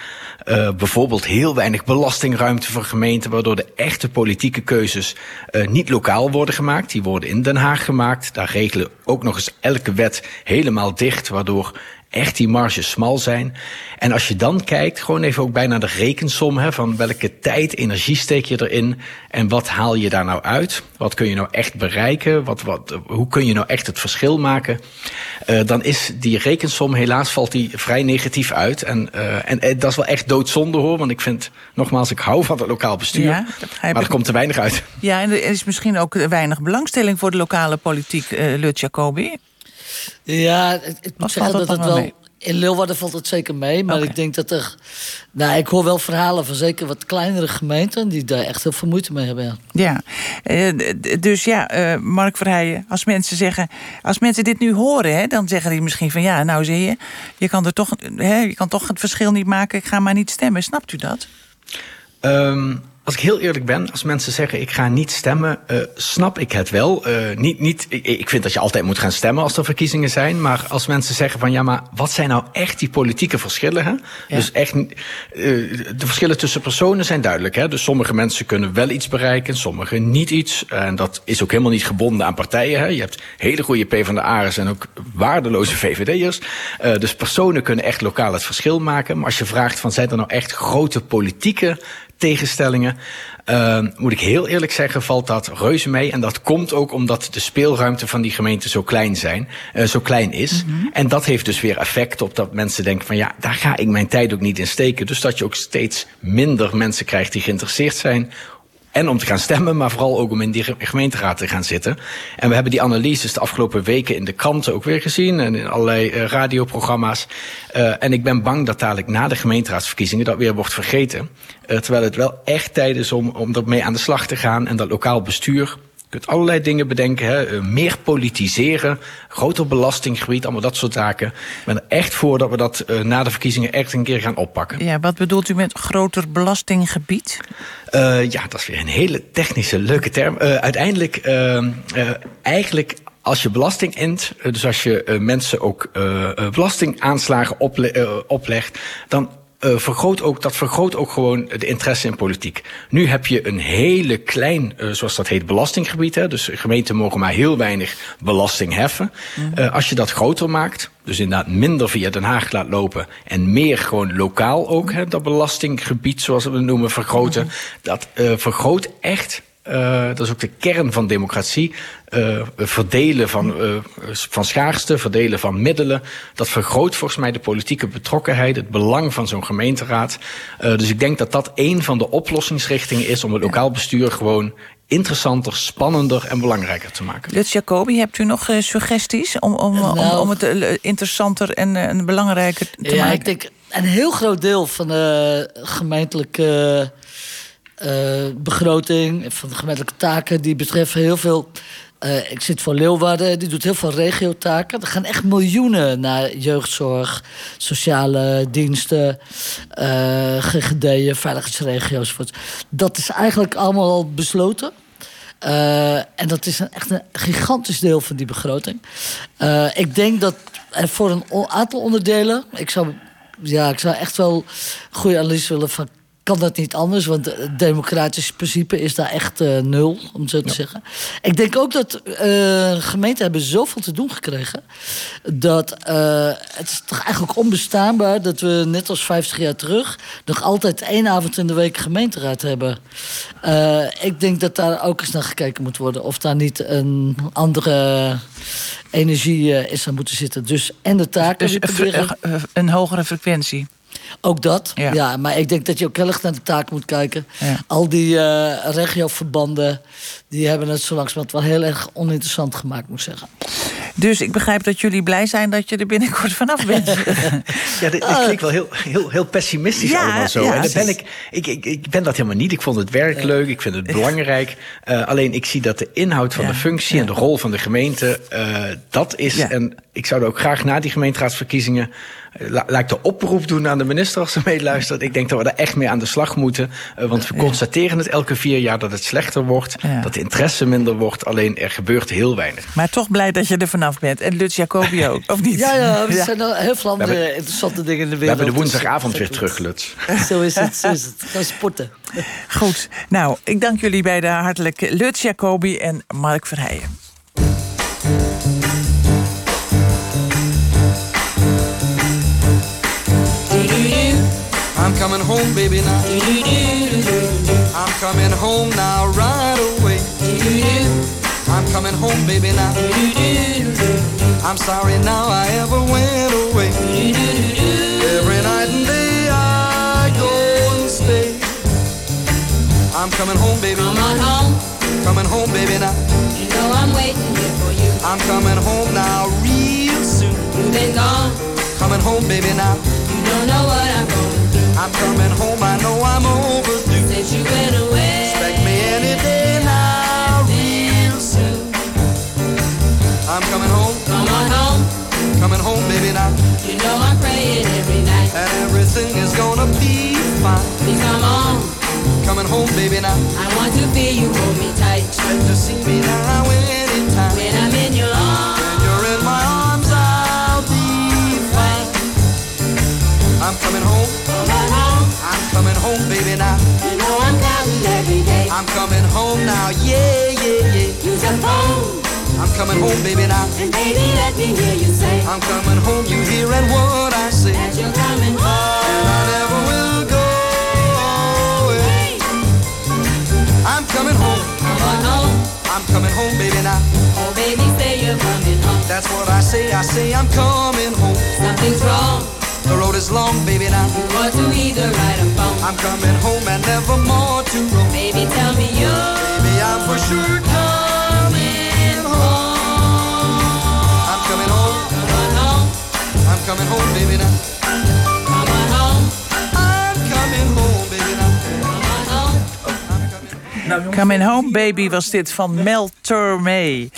Uh, bijvoorbeeld heel weinig belastingruimte voor gemeenten, waardoor de echte politieke keuzes uh, niet lokaal worden gemaakt. Die worden in Den Haag gemaakt. Daar regelen ook nog eens elke wet helemaal dicht, waardoor echt die marges smal zijn. En als je dan kijkt, gewoon even ook bijna de rekensom hè, van welke tijd, energie steek je erin en wat haal je daar nou uit? Wat kun je nou echt bereiken? Wat, wat, hoe kun je nou echt het verschil maken? Uh, dan is die rekensom, helaas valt die vrij negatief uit. En, uh, en, en dat is wel echt doodzonde hoor, want ik vind, nogmaals, ik hou van het lokaal bestuur. Ja, maar er komt te weinig uit. Ja, en er is misschien ook weinig belangstelling voor de lokale politiek, uh, Lut Jacobi. Ja, ik moet zeggen dat het wel... Mee? In Leeuwarden valt het zeker mee, maar okay. ik denk dat er... Nou, ik hoor wel verhalen van zeker wat kleinere gemeenten... die daar echt heel veel moeite mee hebben. Ja, ja. Uh, dus ja, uh, Mark Verheijen, als mensen zeggen... als mensen dit nu horen, hè, dan zeggen die misschien van... ja, nou zie je, je kan, er toch, hè, je kan toch het verschil niet maken... ik ga maar niet stemmen. Snapt u dat? Um... Als ik heel eerlijk ben, als mensen zeggen ik ga niet stemmen, uh, snap ik het wel. Uh, niet, niet, ik, ik vind dat je altijd moet gaan stemmen als er verkiezingen zijn. Maar als mensen zeggen van ja, maar wat zijn nou echt die politieke verschillen? Hè? Ja. Dus echt, uh, de verschillen tussen personen zijn duidelijk. Hè? Dus sommige mensen kunnen wel iets bereiken, sommige niet iets. En dat is ook helemaal niet gebonden aan partijen. Hè? Je hebt hele goede PvdA'ers en ook waardeloze VVD'ers. dus personen kunnen echt lokaal het verschil maken. Maar als je vraagt van zijn er nou echt grote politieke tegenstellingen. Uh, moet ik heel eerlijk zeggen, valt dat reuze mee. En dat komt ook omdat de speelruimte van die gemeente zo klein, zijn, uh, zo klein is. Mm -hmm. En dat heeft dus weer effect op dat mensen denken van ja, daar ga ik mijn tijd ook niet in steken. Dus dat je ook steeds minder mensen krijgt die geïnteresseerd zijn en om te gaan stemmen, maar vooral ook om in die gemeenteraad te gaan zitten. En we hebben die analyses de afgelopen weken in de kranten ook weer gezien. En in allerlei uh, radioprogramma's. Uh, en ik ben bang dat dadelijk na de gemeenteraadsverkiezingen dat weer wordt vergeten. Uh, terwijl het wel echt tijd is om, om ermee aan de slag te gaan. En dat lokaal bestuur. Je kunt allerlei dingen bedenken. Hè? meer politiseren, groter belastinggebied, allemaal dat soort zaken. Ik ben er echt voor dat we dat uh, na de verkiezingen echt een keer gaan oppakken. Ja, wat bedoelt u met groter belastinggebied? Uh, ja, dat is weer een hele technische, leuke term. Uh, uiteindelijk, eigenlijk als je belasting int, dus als je mensen ook belastingaanslagen ople oplegt, dan uh, vergroot ook, dat vergroot ook gewoon de interesse in politiek. Nu heb je een hele klein, uh, zoals dat heet, belastinggebied. Hè? Dus gemeenten mogen maar heel weinig belasting heffen. Mm. Uh, als je dat groter maakt, dus inderdaad minder via Den Haag laat lopen... en meer gewoon lokaal ook, hè, dat belastinggebied, zoals we het noemen, vergroten... Mm. dat vergroot echt... Uh, dat is ook de kern van democratie. Uh, verdelen van, uh, van schaarste, verdelen van middelen. Dat vergroot volgens mij de politieke betrokkenheid, het belang van zo'n gemeenteraad. dus ik denk dat dat een van de oplossingsrichtingen is om het lokaal bestuur gewoon interessanter, spannender en belangrijker te maken. Lutz Jacobi, hebt u nog eh, suggesties om, om, om, Nou. om het eh, interessanter en, eh, en belangrijker te ja, maken? ik denk een heel groot deel van de gemeentelijke eh, begroting, van de gemeentelijke taken, die betreffen heel veel. eh, ik zit voor Leeuwarden, die doet heel veel regiotaken. Er gaan echt miljoenen naar jeugdzorg, sociale diensten, eh GGD'en, veiligheidsregio's. Dat is eigenlijk allemaal al besloten. Eh, en dat is een, echt een gigantisch deel van die begroting. Eh, ik denk dat er voor een aantal onderdelen... Ik zou, ja, ik zou echt wel goede analyse willen van... kan dat niet anders? Want het democratisch principe is daar echt eh, nul, om zo te zeggen. Ik denk ook dat eh, gemeenten hebben zoveel te doen gekregen... dat eh, het is toch eigenlijk onbestaanbaar... dat we net als 50 jaar terug... nog altijd één avond in de week gemeenteraad hebben. Ik denk dat daar ook eens naar gekeken moet worden... of daar niet een andere energie in zou moeten zitten. Dus en de taken Dus eh, een hogere frequentie. Ook dat, Ja. ja. Maar ik denk dat je ook heel erg naar de taak moet kijken. Ja. Al die eh regioverbanden... die hebben het zo langzamerhand wel heel erg oninteressant gemaakt, moet ik zeggen. Dus ik begrijp dat jullie blij zijn dat je er binnenkort vanaf bent. Ja, dit, dit klinkt wel heel, heel, heel pessimistisch Ja, allemaal zo. ja, en dan ben ik, ik, ik, ik ben dat helemaal niet. Ik vond het werk leuk, ik vind het belangrijk. Eh, alleen ik zie dat de inhoud van de functie en de rol van de gemeente... eh, dat is, Ja. en ik zou er ook graag na die gemeenteraadsverkiezingen... la- laat ik de oproep doen aan de minister als ze meeluistert. Ik denk dat we daar echt mee aan de slag moeten. eh, want we constateren het elke vier jaar dat het slechter wordt. Ja. Dat de interesse minder wordt. Alleen er gebeurt heel weinig. maar toch blij dat je er vanaf bent. En Lutz Jacobi ook, of niet? Ja, ja, er zijn nog heel veel andere We hebben- interessante dingen in de We wereld. hebben de Dus- woensdagavond weer terug, Lutz. Zo is het, zo is het. Gaan sporten. Goed, nou, ik dank jullie beiden hartelijk. Lutz Jacobi en Mark Verheijen. Coming baby, now. I'm coming home now, right away. I'm coming home, baby, now. I'm sorry now I ever went away. Every night and day I go and stay. I'm coming home, baby. Come on home. Coming home, baby, now. You know I'm waiting here for you. I'm coming home now, real soon. You've been gone. Coming home, baby, now. You don't know what I'm going. I'm coming home, I know I'm overdue. Since you went away. Expect me any day now, real soon. I'm coming home. Come on home. Coming home, baby, now. You know I'm praying every night. And everything is gonna be fine. Please come on. Coming home, baby, now. I want to feel you hold me tight. Expect to see me now anytime. When I'm in your arms. I'm coming home. I'm coming home, baby, now. You know I'm counting every day. I'm coming home now, yeah, yeah, yeah. Use your phone. I'm coming home, baby, now. And baby, let me hear you say. I'm coming home, you hearing what I say. That you're coming home. And I never will go away. I'm coming home. Come on home. I'm coming home, baby, now. Oh, baby, say you're coming home. That's what I say, I say I'm coming home. Something's wrong. The road is long, baby, now. Want to either right or wrong. I'm coming home and never more to roam. Baby, tell me you. Baby, I'm for sure coming home. I'm coming home. Come on home. I'm coming home, baby, now. Come on home. I'm coming home, baby, now. Come on home. Coming Home Baby was dit van Mel Tormé.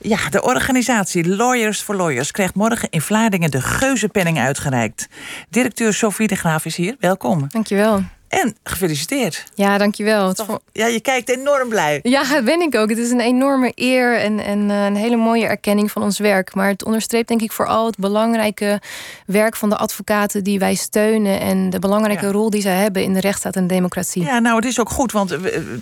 Ja, de organisatie Lawyers for Lawyers krijgt morgen in Vlaardingen de Geuzenpenning uitgereikt. Directeur Sophie de Graaf is hier, welkom. Dankjewel. En gefeliciteerd. Ja, dankjewel. Ja, je kijkt enorm blij. Ja, dat ben ik ook. Het is een enorme eer en, en eh, een hele mooie erkenning van ons werk. Maar het onderstreept denk ik vooral het belangrijke werk van de advocaten die wij steunen. En de belangrijke Ja. rol die zij hebben in de rechtsstaat en democratie. Ja, nou, het is ook goed, want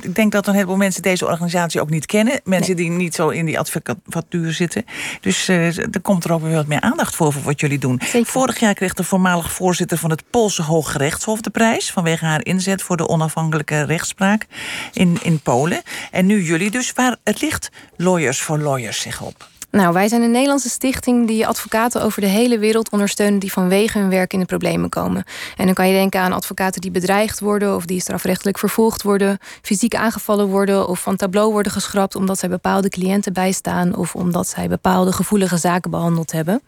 ik denk dat een heleboel mensen deze organisatie ook niet kennen. Mensen die niet zo in die advocatuur zitten. Dus eh er komt er ook weer wat meer aandacht voor, voor wat jullie doen. Vorig jaar kreeg de voormalig voorzitter van het Poolse Hooggerechtshof de prijs... vanwege haar inzet voor de onafhankelijke rechtspraak in, in Polen. En nu jullie dus, waar het ligt Lawyers for Lawyers zich op. Nou, wij zijn een Nederlandse stichting die advocaten over de hele wereld ondersteunen die vanwege hun werk in de problemen komen. En dan kan je denken aan advocaten die bedreigd worden of die strafrechtelijk vervolgd worden, fysiek aangevallen worden of van tableau worden geschrapt omdat zij bepaalde cliënten bijstaan of omdat zij bepaalde gevoelige zaken behandeld hebben.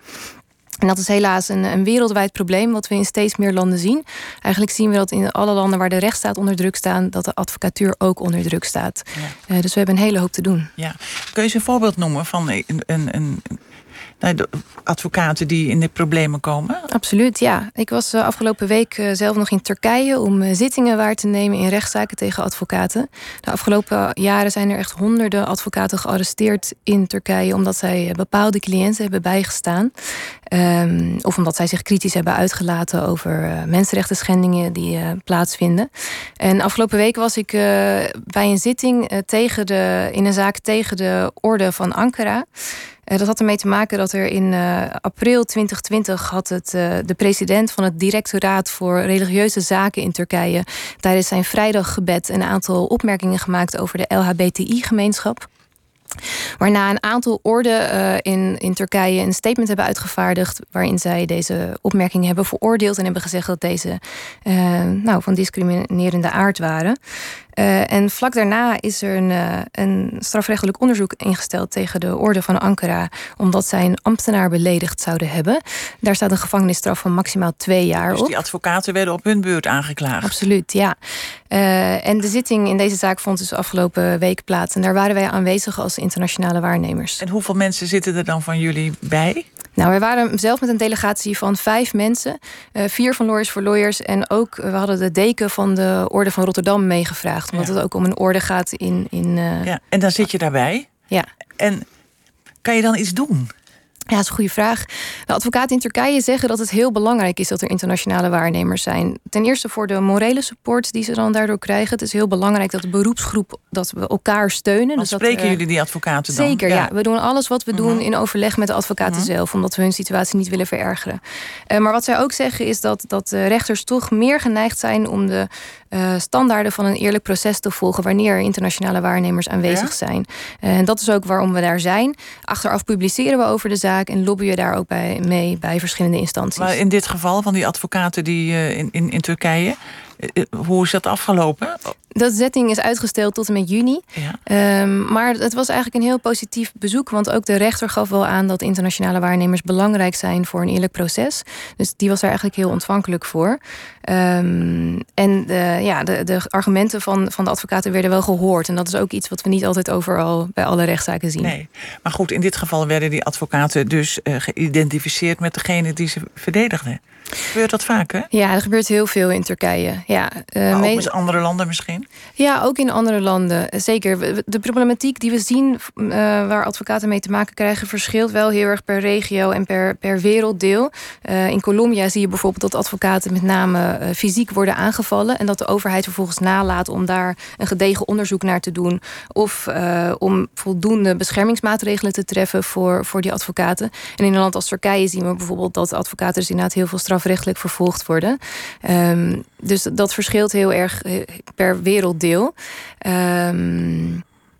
En dat is helaas een, een wereldwijd probleem wat we in steeds meer landen zien. Eigenlijk zien we dat in alle landen waar de rechtsstaat onder druk staat, dat de advocatuur ook onder druk staat. Eh, dus we hebben een hele hoop te doen. Ja. Kun je eens een voorbeeld noemen van een, een, een, de advocaten die in de problemen komen? Absoluut, ja. Ik was eh, afgelopen week eh, zelf nog in Turkije om eh, zittingen waar te nemen in rechtszaken tegen advocaten. De afgelopen jaren zijn er echt honderden advocaten gearresteerd in Turkije omdat zij bepaalde cliënten hebben bijgestaan. Ehm, of omdat zij zich kritisch hebben uitgelaten over mensenrechten schendingen die plaatsvinden. En afgelopen week was ik bij een zitting tegen de, in een zaak tegen de orde van Ankara. Eh, dat had ermee te maken dat er in eh, april 2020 had het, eh, de president van het directoraat voor religieuze zaken in Turkije tijdens zijn vrijdaggebed een aantal opmerkingen gemaakt over de LHBTI-gemeenschap. Waarna een aantal orden eh, in, in Turkije een statement hebben uitgevaardigd. waarin zij deze opmerkingen hebben veroordeeld. en hebben gezegd dat deze nou, van discriminerende aard waren. Eh, en vlak daarna is er een, eh, een strafrechtelijk onderzoek ingesteld tegen de orde van Ankara. omdat zij een ambtenaar beledigd zouden hebben. Daar staat een gevangenisstraf van maximaal twee jaar Dus op. die advocaten werden op hun beurt aangeklaagd. Absoluut, ja. Eh, en de zitting in deze zaak vond dus afgelopen week plaats. En daar waren wij aanwezig als internationale waarnemers. En hoeveel mensen zitten er dan van jullie bij? Nou, wij waren zelf met een delegatie van vijf mensen. eh, vier van Lawyers for Lawyers. En ook, eh, we hadden de deken van de Orde van Rotterdam meegevraagd. Omdat Ja. het ook om een orde gaat in... in eh, Ja, en dan zit je daarbij. Ja. En kan je dan iets doen? Ja, dat is een goede vraag. De advocaten in Turkije zeggen dat het heel belangrijk is dat er internationale waarnemers zijn. Ten eerste voor de morele support die ze dan daardoor krijgen. Het is heel belangrijk dat de beroepsgroep dat we elkaar steunen. Dus spreken jullie die advocaten dan? Zeker, ja. We doen alles wat we doen in overleg met de advocaten Mhm. zelf, omdat we hun situatie niet willen verergeren. Eh, maar wat zij ook zeggen is dat, dat de rechters toch meer geneigd zijn om de eh, standaarden van een eerlijk proces te volgen wanneer er internationale waarnemers aanwezig Ja? zijn. Eh, en dat is ook waarom we daar zijn. Achteraf publiceren we over de zaak en lobbyen daar ook bij, mee bij verschillende instanties. Maar in dit geval van die advocaten die eh, in, in, in Turkije, hoe is dat afgelopen? Dat zetting is uitgesteld tot en met juni. Ehm, maar het was eigenlijk een heel positief bezoek. Want ook de rechter gaf wel aan dat internationale waarnemers belangrijk zijn voor een eerlijk proces. Dus die was daar eigenlijk heel ontvankelijk voor. Ehm, en de, ja, de, de argumenten van, van de advocaten werden wel gehoord. En dat is ook iets wat we niet altijd overal bij alle rechtszaken zien. Nee. Maar goed, in dit geval werden die advocaten dus eh, geïdentificeerd met degene die ze verdedigden. Gebeurt dat vaker? Ja, er gebeurt heel veel in Turkije. Ja, eh, Maar ook met andere landen misschien? Ja, ook in andere landen. Zeker. De problematiek die we zien eh, waar advocaten mee te maken krijgen, verschilt wel heel erg per regio en per, per werelddeel. Eh, in Colombia zie je bijvoorbeeld dat advocaten met name fysiek worden aangevallen. En dat de overheid vervolgens nalaat om daar een gedegen onderzoek naar te doen. Of om voldoende beschermingsmaatregelen te treffen voor, voor die advocaten. En in een land als Turkije zien we bijvoorbeeld dat advocaten dus inderdaad heel veel strafrechtelijk vervolgd worden. Ehm, dus dat verschilt heel erg eh, per werelddeel. Ehm,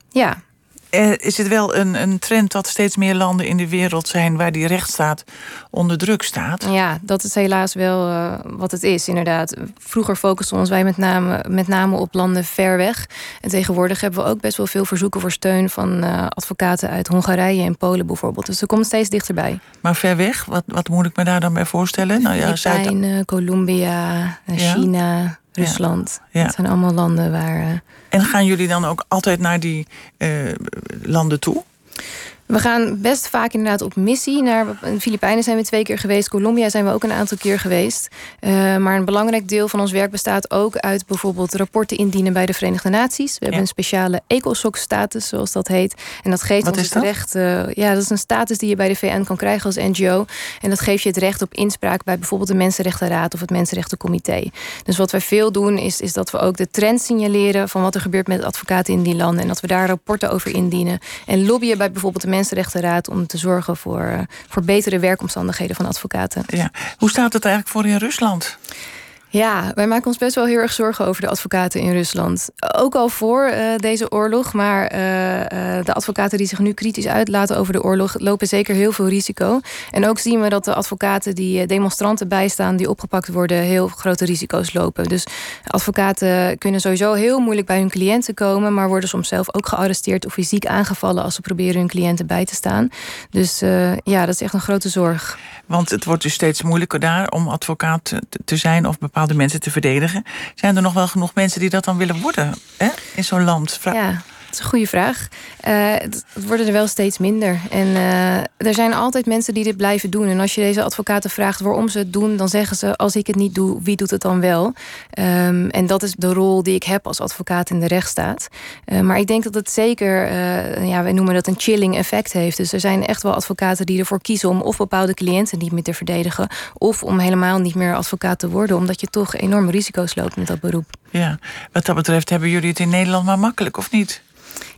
ja. Eh, is het wel een, een trend dat steeds meer landen in de wereld zijn waar die rechtsstaat onder druk staat? Ja, dat is helaas wel eh, wat het is, inderdaad. Vroeger focusten ons wij met name, met name op landen ver weg. En tegenwoordig hebben we ook best wel veel verzoeken voor steun van eh, advocaten uit Hongarije en Polen bijvoorbeeld. Dus er komt steeds dichterbij. Maar ver weg, wat, wat moet ik me daar dan bij voorstellen? Nou ja, Zuid- Colombia, Ja. Rusland. Ja. Dat zijn allemaal landen waar... eh, En gaan jullie dan ook altijd naar die eh, landen toe? We gaan best vaak inderdaad op missie. Naar in Filipijnen zijn we twee keer geweest. Colombia zijn we ook een aantal keer geweest. Eh, maar een belangrijk deel van ons werk bestaat ook uit bijvoorbeeld rapporten indienen bij de Verenigde Naties. We hebben een speciale ECOSOC-status, zoals dat heet. En dat geeft Wat ons het recht. eh, ja, dat is een status die je bij de VN kan krijgen als NGO. En dat geeft je het recht op inspraak bij bijvoorbeeld de Mensenrechtenraad of het Mensenrechtencomité. Dus wat wij veel doen, is, is dat we ook de trend signaleren van wat er gebeurt met advocaten in die landen. En dat we daar rapporten over indienen. En lobbyen bij bijvoorbeeld de Mensenrechtenraad om te zorgen voor, eh, voor betere werkomstandigheden van advocaten. Ja. Hoe staat het eigenlijk voor in Rusland? Ja, wij maken ons best wel heel erg zorgen over de advocaten in Rusland. Ook al voor eh, deze oorlog, maar eh, eh, de advocaten die zich nu kritisch uitlaten over de oorlog lopen zeker heel veel risico. En ook zien we dat de advocaten die demonstranten bijstaan, die opgepakt worden, heel grote risico's lopen. Dus advocaten kunnen sowieso heel moeilijk bij hun cliënten komen, maar worden soms zelf ook gearresteerd of fysiek aangevallen als ze proberen hun cliënten bij te staan. Dus ja, dat is echt een grote zorg. Want het wordt dus steeds moeilijker daar om advocaat te zijn of bepaalde mensen te verdedigen. Zijn er nog wel genoeg mensen die dat dan willen worden hè? in zo'n land? Ja, is een goede vraag. Eh, het worden er wel steeds minder. En eh, er zijn altijd mensen die dit blijven doen. En als je deze advocaten vraagt waarom ze het doen, dan zeggen ze: als ik het niet doe, wie doet het dan wel? Ehm, en dat is de rol die ik heb als advocaat in de rechtsstaat. Eh, maar ik denk dat het zeker, ja, wij noemen dat een chilling effect heeft. Dus er zijn echt wel advocaten die ervoor kiezen om of bepaalde cliënten niet meer te verdedigen, of om helemaal niet meer advocaat te worden, omdat je toch enorme risico's loopt met dat beroep. Ja, wat dat betreft hebben jullie het in Nederland maar makkelijk, of niet?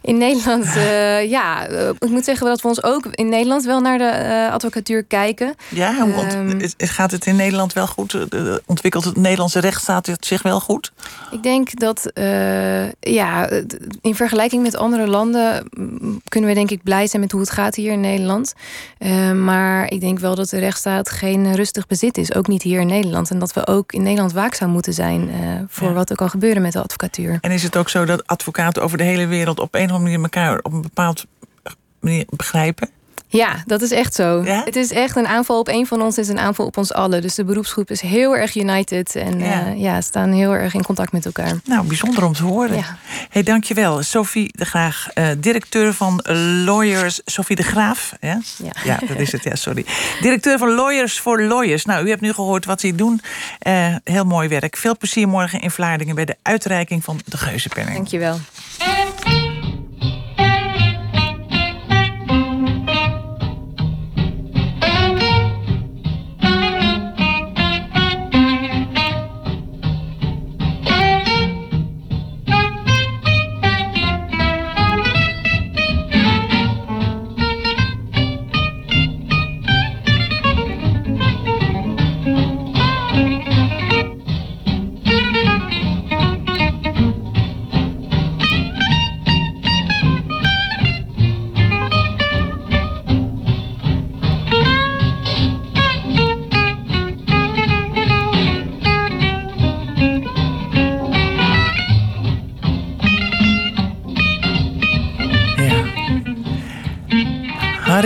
In Nederland, eh, ja, eh, ik moet zeggen dat we ons ook in Nederland wel naar de eh, advocatuur kijken. Ja, ont- Ehm, gaat het in Nederland wel goed? Ontwikkelt het Nederlandse rechtsstaat zich wel goed? Ik denk dat, ja, in vergelijking met andere landen mm, kunnen we denk ik blij zijn met hoe het gaat hier in Nederland. Maar ik denk wel dat de rechtsstaat geen rustig bezit is, ook niet hier in Nederland. En dat we ook in Nederland waakzaam moeten zijn voor Ja. wat er kan gebeuren met de advocatuur. En is het ook zo dat advocaten over de hele wereld op een of andere manier elkaar op een bepaald manier begrijpen? Ja, dat is echt zo. Het is echt een aanval op een van ons, is een aanval op ons allen. Dus de beroepsgroep is heel erg united en Ja. ja. ja, staan heel erg in contact met elkaar. Nou, bijzonder om te horen. Ja. Hey, dankjewel. Sophie de Graag, eh, directeur van Lawyers... Sophie de Graaf, ja? Ja. dat is het, ja, sorry. Directeur van Lawyers for Lawyers. Nou, u hebt nu gehoord wat ze doen. Eh, heel mooi werk. Veel plezier morgen in Vlaardingen... bij de uitreiking van de Geuzenpenning. Dankjewel.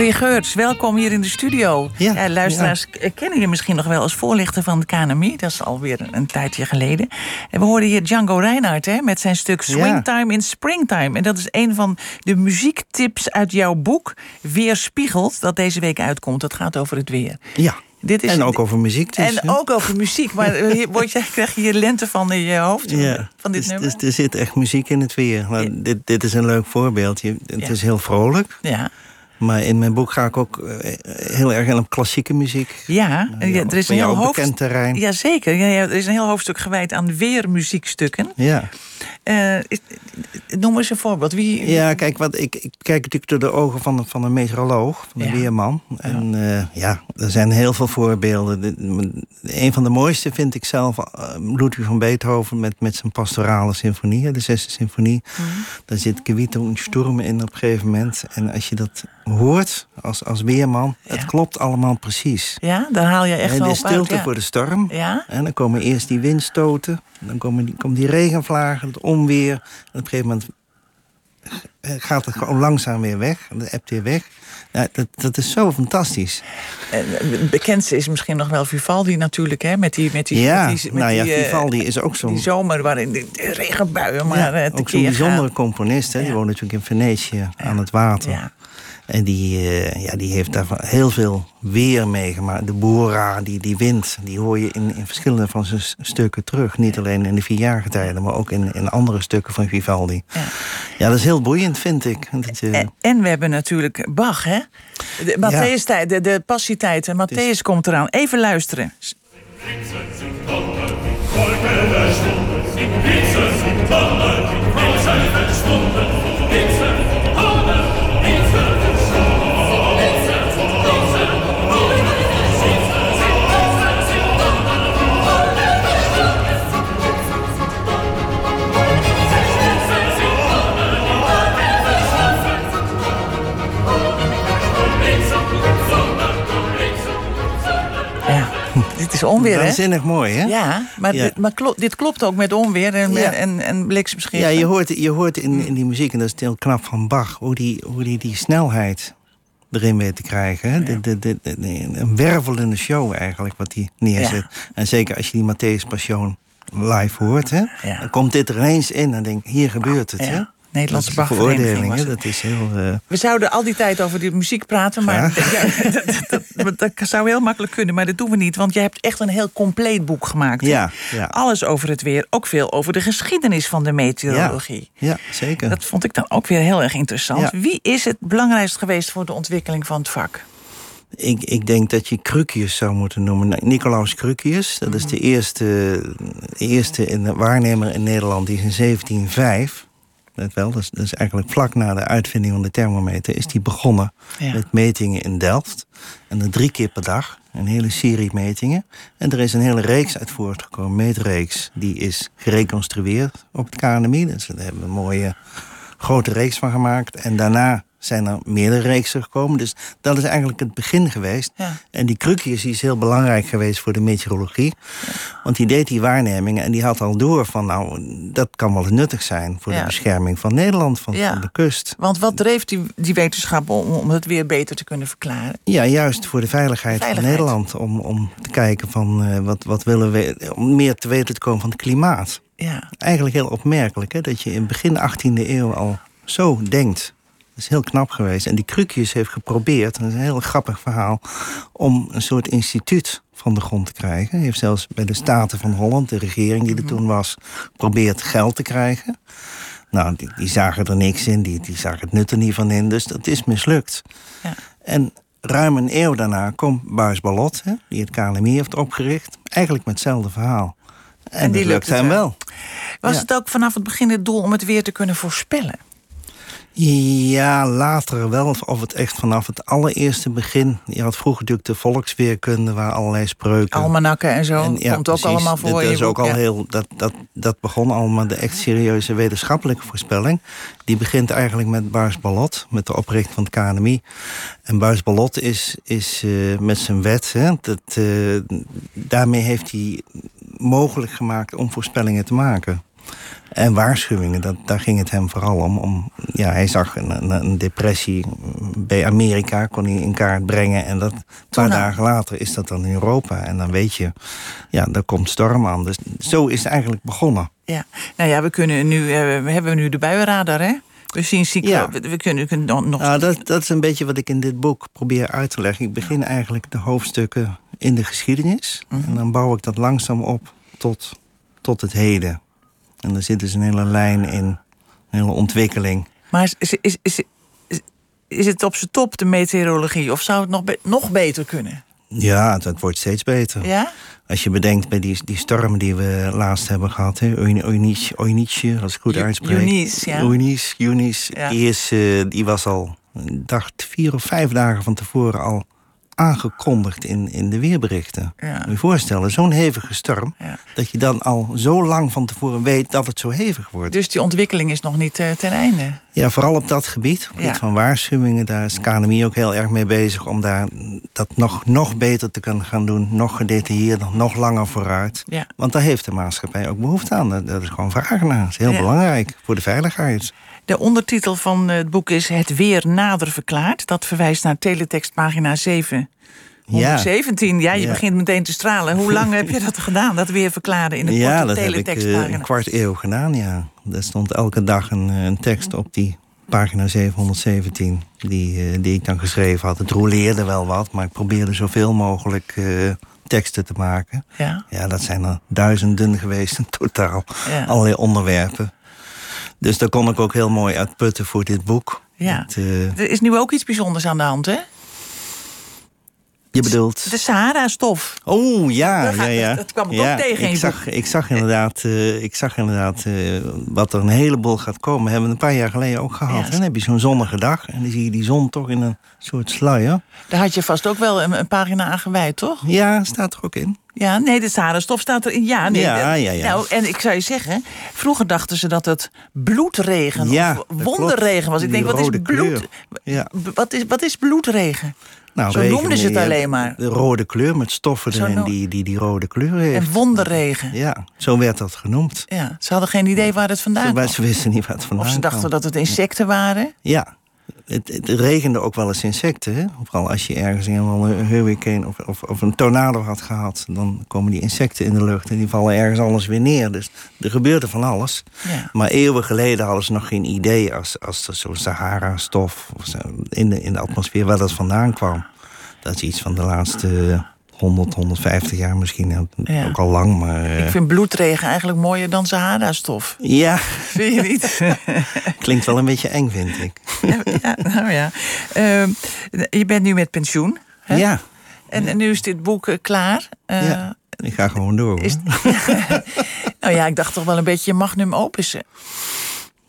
Harry Geurts, welkom hier in de studio. Ja, luisteraars kennen je misschien nog wel als voorlichter van de KNMI. Dat is alweer een tijdje geleden. En we hoorden hier Django Reinhardt hè, met zijn stuk Swingtime in Springtime. En dat is een van de muziektips uit jouw boek Weerspiegeld... dat deze week uitkomt. Dat gaat over het weer. Ja. Dit is, en ook over muziek. Dus, en ook over muziek. Maar eh, word je, krijg je hier lente van in je hoofd Ja, van dit dus, nummer? dus er zit echt muziek in het weer. Nou, dit, dit is een leuk voorbeeld. Het Ja. is heel vrolijk. Ja. Maar in mijn boek ga ik ook eh, heel erg in op klassieke muziek. Ja, en ja, er is een heel bekend terrein. Jazeker, ja, ja, er is een heel hoofdstuk gewijd aan weermuziekstukken. Ja. Eh, noem eens een voorbeeld. Wie, Ja, kijk, wat, ik, ik kijk natuurlijk door de ogen van, de- van een meteoroloog, van een Ja. weerman. En ja. ja, er zijn heel veel voorbeelden. De- de- Een van de mooiste vind ik zelf eh, Ludwig van Beethoven met, met zijn pastorale symfonie, de zesde symfonie. Mhm. Daar zit Gewitter und Sturm in op een gegeven moment. En als je dat hoort als, als weerman, het klopt allemaal precies. Ja, daar haal je echt wel de uit, stilte ja. voor de storm. Ja? En dan komen eerst die windstoten. Dan komen die, komt die regenvlagen, het onweer. En op een gegeven moment eh, gaat het gewoon langzaam weer weg. En dan hebt weer weg. Ja, dat, dat is zo fantastisch. En eh, het bekendste is misschien nog wel Vivaldi natuurlijk, hè? Met die, met die, Ja, met die, met nou ja, die, eh, Vivaldi is ook zo'n- Die zomer waarin de, regenbuien maar eh, ook zo'n bijzondere gaan. componist. Hè? Die woont natuurlijk in Venetië aan het water. En die, ja, die heeft daar heel veel weer meegemaakt. De Bora, die, die wind, die hoor je in, in verschillende van zijn stukken terug. Niet alleen in de vierjaargetijden, maar ook in, in andere stukken van Vivaldi. Ja. dat is heel boeiend, vind ik. Dat, En, en we hebben natuurlijk Bach, hè? De Matthäus-tijd, de, de passietijd. En Matthäus komt eraan. Even luisteren. Dit is onweer, hè? Waanzinnig mooi, hè? Ja, maar, Ja. Dit, maar klo- dit klopt ook met onweer en, Ja. en, en bliksemschichten. Ja, je hoort, je hoort in, in die muziek, en dat is heel knap van Bach, hoe die, hoe die, die snelheid erin weet te krijgen. Hè? De, de, de, de- de- een wervelende show eigenlijk, wat hij neerzet. En zeker als je die Matthäus Passion live hoort, hè? dan komt dit er ineens in en denk hier gebeurt het. Ja. Hè? Nederlandse Bachvereniging. Dat is heel... eh, We zouden al die tijd over die muziek praten, maar ja, dat, dat, dat zou heel makkelijk kunnen, maar dat doen we niet, want je hebt echt een heel compleet boek gemaakt. Ja, ja. Alles over het weer, ook veel over de geschiedenis van de meteorologie. Ja, zeker. Dat vond ik dan ook weer heel erg interessant. Wie is het belangrijkst geweest voor de ontwikkeling van het vak? Ik, ik denk dat je Krukius zou moeten noemen. Nicolaus Krukius, dat is de eerste, de eerste waarnemer in Nederland. Die is in 1705, let wel, dat is, dat is eigenlijk vlak na de uitvinding van de thermometer... is die begonnen Ja. met metingen in Delft. En dat drie keer per dag, een hele serie metingen. En er is een hele reeks uit voortgekomen, meetreeks. Die is gereconstrueerd op het KNMI. Dus daar hebben we een mooie grote reeks van gemaakt. En daarna zijn er meerdere reeksen gekomen. Dus dat is eigenlijk het begin geweest. Ja. En die Krukius die is heel belangrijk geweest voor de meteorologie. Want die deed die waarnemingen en die had al door van... nou, dat kan wel nuttig zijn voor Ja. de bescherming van Nederland, van, van de kust. Want wat dreef die, die wetenschap om, om het weer beter te kunnen verklaren? Ja, juist voor de veiligheid, Veiligheid. van Nederland. Om, om te kijken van eh, wat, wat willen we... om meer te weten te komen van het klimaat. Ja. Eigenlijk heel opmerkelijk hè, dat je in begin 18e eeuw al zo denkt. Dat is heel knap geweest. En die Krukius heeft geprobeerd, dat is een heel grappig verhaal... om een soort instituut van de grond te krijgen. Hij heeft zelfs bij de Staten van Holland, de regering die er toen was... geprobeerd geld te krijgen. Nou, die, die zagen er niks in, die, die zagen het nut er niet van in. Dus dat is mislukt. Ja. En ruim een eeuw daarna komt Buis Ballot, hè, die het KLMI heeft opgericht. Eigenlijk met hetzelfde verhaal. En, die dat lukt hem wel. wel. Was Ja. het ook vanaf het begin het doel om het weer te kunnen voorspellen? Ja, later wel. Of het echt vanaf het allereerste begin. Je had vroeger natuurlijk de volksweerkunde waar allerlei spreuken. Almanakken en zo. En, ja, komt ook precies. allemaal voor Dat, je is ook al ja. heel. Dat, dat, dat begon allemaal de echt serieuze wetenschappelijke voorspelling. Die begint eigenlijk met Buis Ballot, met de oprichting van het KNMI. En Buis Ballot is, is eh, met zijn wet. Hè, dat, eh, daarmee heeft hij mogelijk gemaakt om voorspellingen te maken. En waarschuwingen, dat, daar ging het hem vooral om. om ja, hij zag een, een, een depressie bij Amerika, kon hij in kaart brengen. En dat, een paar nou. dagen later is dat dan in Europa. En dan weet je, ja, daar komt storm aan. Dus zo is het eigenlijk begonnen. Ja. Nou ja, we, kunnen nu, eh, we hebben nu de buienradar, hè? We zien cyclo- Ja. we, kunnen, we kunnen nog- nog... Nou, dat, dat is een beetje wat ik in dit boek probeer uit te leggen. Ik begin eigenlijk de hoofdstukken in de geschiedenis. En dan bouw ik dat langzaam op tot, tot het heden. En er zit dus een hele lijn in, een hele ontwikkeling. Maar is, is, is, is, is- het op zijn top, de meteorologie? Of zou het nog, be- nog beter kunnen? Ja, dat wordt steeds beter. Ja? Als je bedenkt bij die, die storm die we laatst hebben gehad, hè, als ik het goed uitspreek. Eunice, ja. Eunice, Eunice, Ja. die, is, eh, die was al, ik dacht, vier of vijf dagen van tevoren al aangekondigd in, in de weerberichten. Ja. Moet je voorstellen, zo'n hevige storm, Ja. dat je dan al zo lang van tevoren weet dat het zo hevig wordt. Dus die ontwikkeling is nog niet eh, ten einde. Ja, vooral op dat gebied, op het gebied Ja. van waarschuwingen, daar is KNMI ook heel erg mee bezig om daar dat nog, nog beter te kunnen gaan doen, nog gedetailleerder, nog langer vooruit. Ja. Want daar heeft de maatschappij ook behoefte aan. Dat, is gewoon vragen naar. Dat is heel belangrijk voor de veiligheid. De ondertitel van het boek is Het weer nader verklaard. Dat verwijst naar teletext pagina 7. 117, ja, je Ja. begint meteen te stralen. Hoe lang heb je dat gedaan, dat weer verklaren in de ja, korte dat heb ik eh, een kwart eeuw gedaan, ja. Er stond elke dag een, eh, een tekst op die pagina 717, die, eh, die ik dan geschreven had. Het roleerde wel wat, maar ik probeerde zoveel mogelijk teksten te maken. Ja. Ja, dat zijn er duizenden geweest in totaal. Ja. Allerlei onderwerpen. Dus daar kon ik ook heel mooi uit putten voor dit boek. Ja. Het, eh, Er is nu ook iets bijzonders aan de hand, hè? Je bedoelt... De Sahara-stof. Oh ja, ja, ja. dat kwam ik ja, ook tegen ik zag, ik zag inderdaad, eh, ik zag inderdaad eh, wat er een heleboel gaat komen. Hebben we een paar jaar geleden ook gehad. Ja. Dan heb je zo'n zonnige dag en dan zie je die zon toch in een soort sluier. Daar had je vast ook wel een, een pagina aan gewijd, toch? Ja, staat er ook in. Ja, nee, de Sahara-stof staat erin. Ja, nee, Ja, ja, ja. Nou, en ik zou je zeggen, vroeger dachten ze dat het bloedregen of wonderregen was. Ik Die denk, wat is bloed? Wat is, wat is bloedregen? Nou, Zo regen, noemden ze het alleen maar. De rode kleur met stoffen Zo erin die, die die rode kleur heeft. En wonderregen. Ja, zo werd dat genoemd. Ja, ze hadden geen idee waar het vandaan kwam. ze wisten niet waar het vandaan Of ze dachten kwam. dat het insecten waren. Ja, het, het regende ook wel eens insecten. Hè? Vooral als je ergens helemaal een hurricane of, of, of een tornado had gehad... dan komen die insecten in de lucht en die vallen ergens alles weer neer. Dus er gebeurde van alles. Ja. Maar eeuwen geleden hadden ze nog geen idee... als, als er zo'n Sahara-stof in, de, in de atmosfeer waar dat vandaan kwam. Dat is iets van de laatste 100, 150 jaar misschien. Ja. Ook al lang, maar... eh, Ik vind bloedregen eigenlijk mooier dan Sahara-stof. Ja, Vind je niet? klinkt wel een beetje eng, vind ik. Ja, nou ja. Ehm, je bent nu met pensioen. Hè? Ja. En, en nu is dit boek eh, klaar. Eh, ja, ik ga gewoon door. hoor. Is, nou ja, ik dacht toch wel een beetje magnum opussen.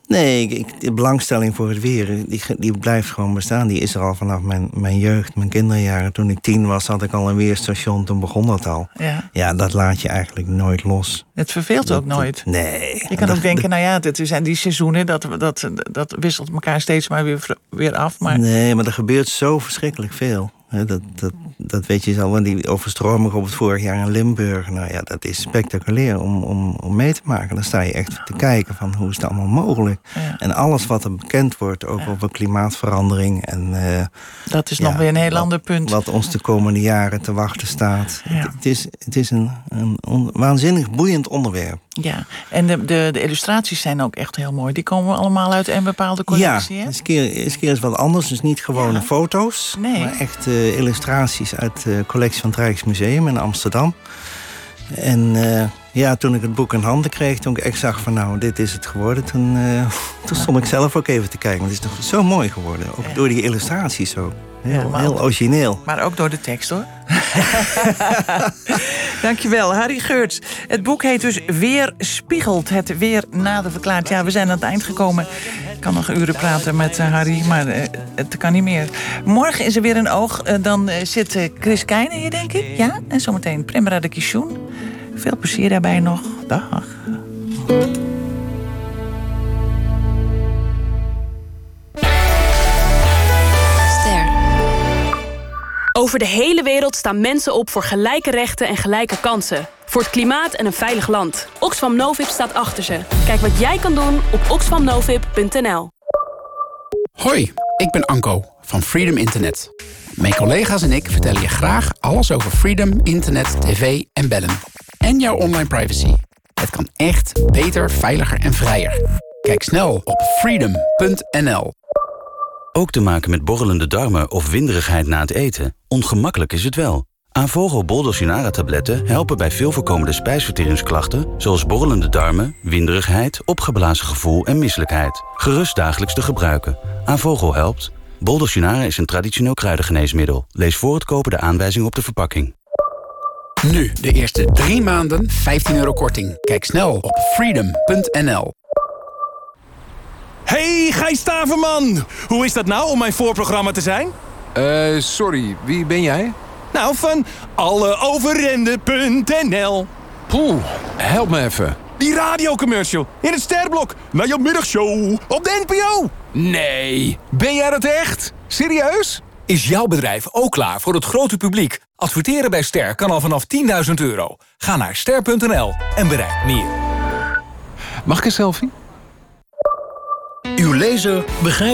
Nee, ik, ik- de belangstelling voor het weer, die, die blijft gewoon bestaan. Die is er al vanaf mijn, mijn jeugd, mijn kinderjaren. Toen ik tien was, had ik al een weerstation. Toen begon dat al. Ja. Ja, dat laat je eigenlijk nooit los. Het verveelt ook nooit. Nee. Je kan Dat- ook denken, nou ja, dit zijn die seizoenen, dat, dat, dat wisselt elkaar steeds maar weer, weer af. Maar Nee, maar er gebeurt zo verschrikkelijk veel. Dat, dat, dat weet je zelf. Want die overstroming op het vorig jaar in Limburg... nou ja, dat is spectaculair om, om, om mee te maken. Dan sta je echt te kijken van hoe is het allemaal mogelijk. Ja. En alles wat er bekend wordt, ook over klimaatverandering... en eh, dat is ja, nog weer een heel wat- ander punt. wat ons de komende jaren te wachten staat. Het, het is, het is een, een on- waanzinnig boeiend onderwerp. Ja, en de, de, de illustraties zijn ook echt heel mooi. Die komen allemaal uit een bepaalde collectie, ja, eens een keer, eens een keer is wat anders. Dus niet gewone foto's, Nee. maar echt eh, illustraties uit de collectie van het Rijksmuseum in Amsterdam. En eh, ja, toen ik het boek in handen kreeg, toen ik echt zag van nou, dit is het geworden, toen, eh, toen stond ik zelf ook even te kijken. Want het is toch zo mooi geworden, ook door die illustraties zo. Heel, heel origineel. Maar ook door de tekst, hoor. Dankjewel, Harry Geurts. Het boek heet dus Weer spiegelt. Het weer na de verklaard. Ja, we zijn aan het eind gekomen. Ik kan nog uren praten met eh, Harry, maar eh, het kan niet meer. Morgen is er weer een oog. Eh, dan zit Chris Keijnen hier, denk ik. Ja, en zometeen Primera de Kishoen. Veel plezier daarbij nog. Dag. Over de hele wereld staan mensen op voor gelijke rechten en gelijke kansen. Voor het klimaat en een veilig land. Oxfam Novib staat achter ze. Kijk wat jij kan doen op oxfamnovib.nl. Hoi, ik ben Anko van Freedom Internet. Mijn collega's en ik vertellen je graag alles over freedom, internet, tv en bellen. En jouw online privacy. Het kan echt beter, veiliger en vrijer. Kijk snel op freedom.nl. Ook te maken met borrelende darmen of winderigheid na het eten? Ongemakkelijk is het wel. Avogel Boldosinara tabletten helpen bij veel voorkomende spijsverteringsklachten... zoals borrelende darmen, winderigheid, opgeblazen gevoel en misselijkheid. Gerust dagelijks te gebruiken. Avogel helpt. Boldosinara is een traditioneel kruidengeneesmiddel. Lees voor het kopen de aanwijzing op de verpakking. Nu, de eerste drie maanden 15 euro korting. Kijk snel op freedom.nl. Hey, Gijs Staverman! Hoe is dat nou om mijn voorprogramma te zijn? Eh, sorry, wie ben jij? Nou, van alleoverrende.nl. Poeh, help me even. Die radiocommercial in het Sterblok. Naar je middagshow op de NPO. Nee, ben jij dat echt? Serieus? Is jouw bedrijf ook klaar voor het grote publiek? Adverteren bij Ster kan al vanaf 10.000 euro. Ga naar ster.nl en bereik meer. Mag ik een selfie? Uw lezer begrijpt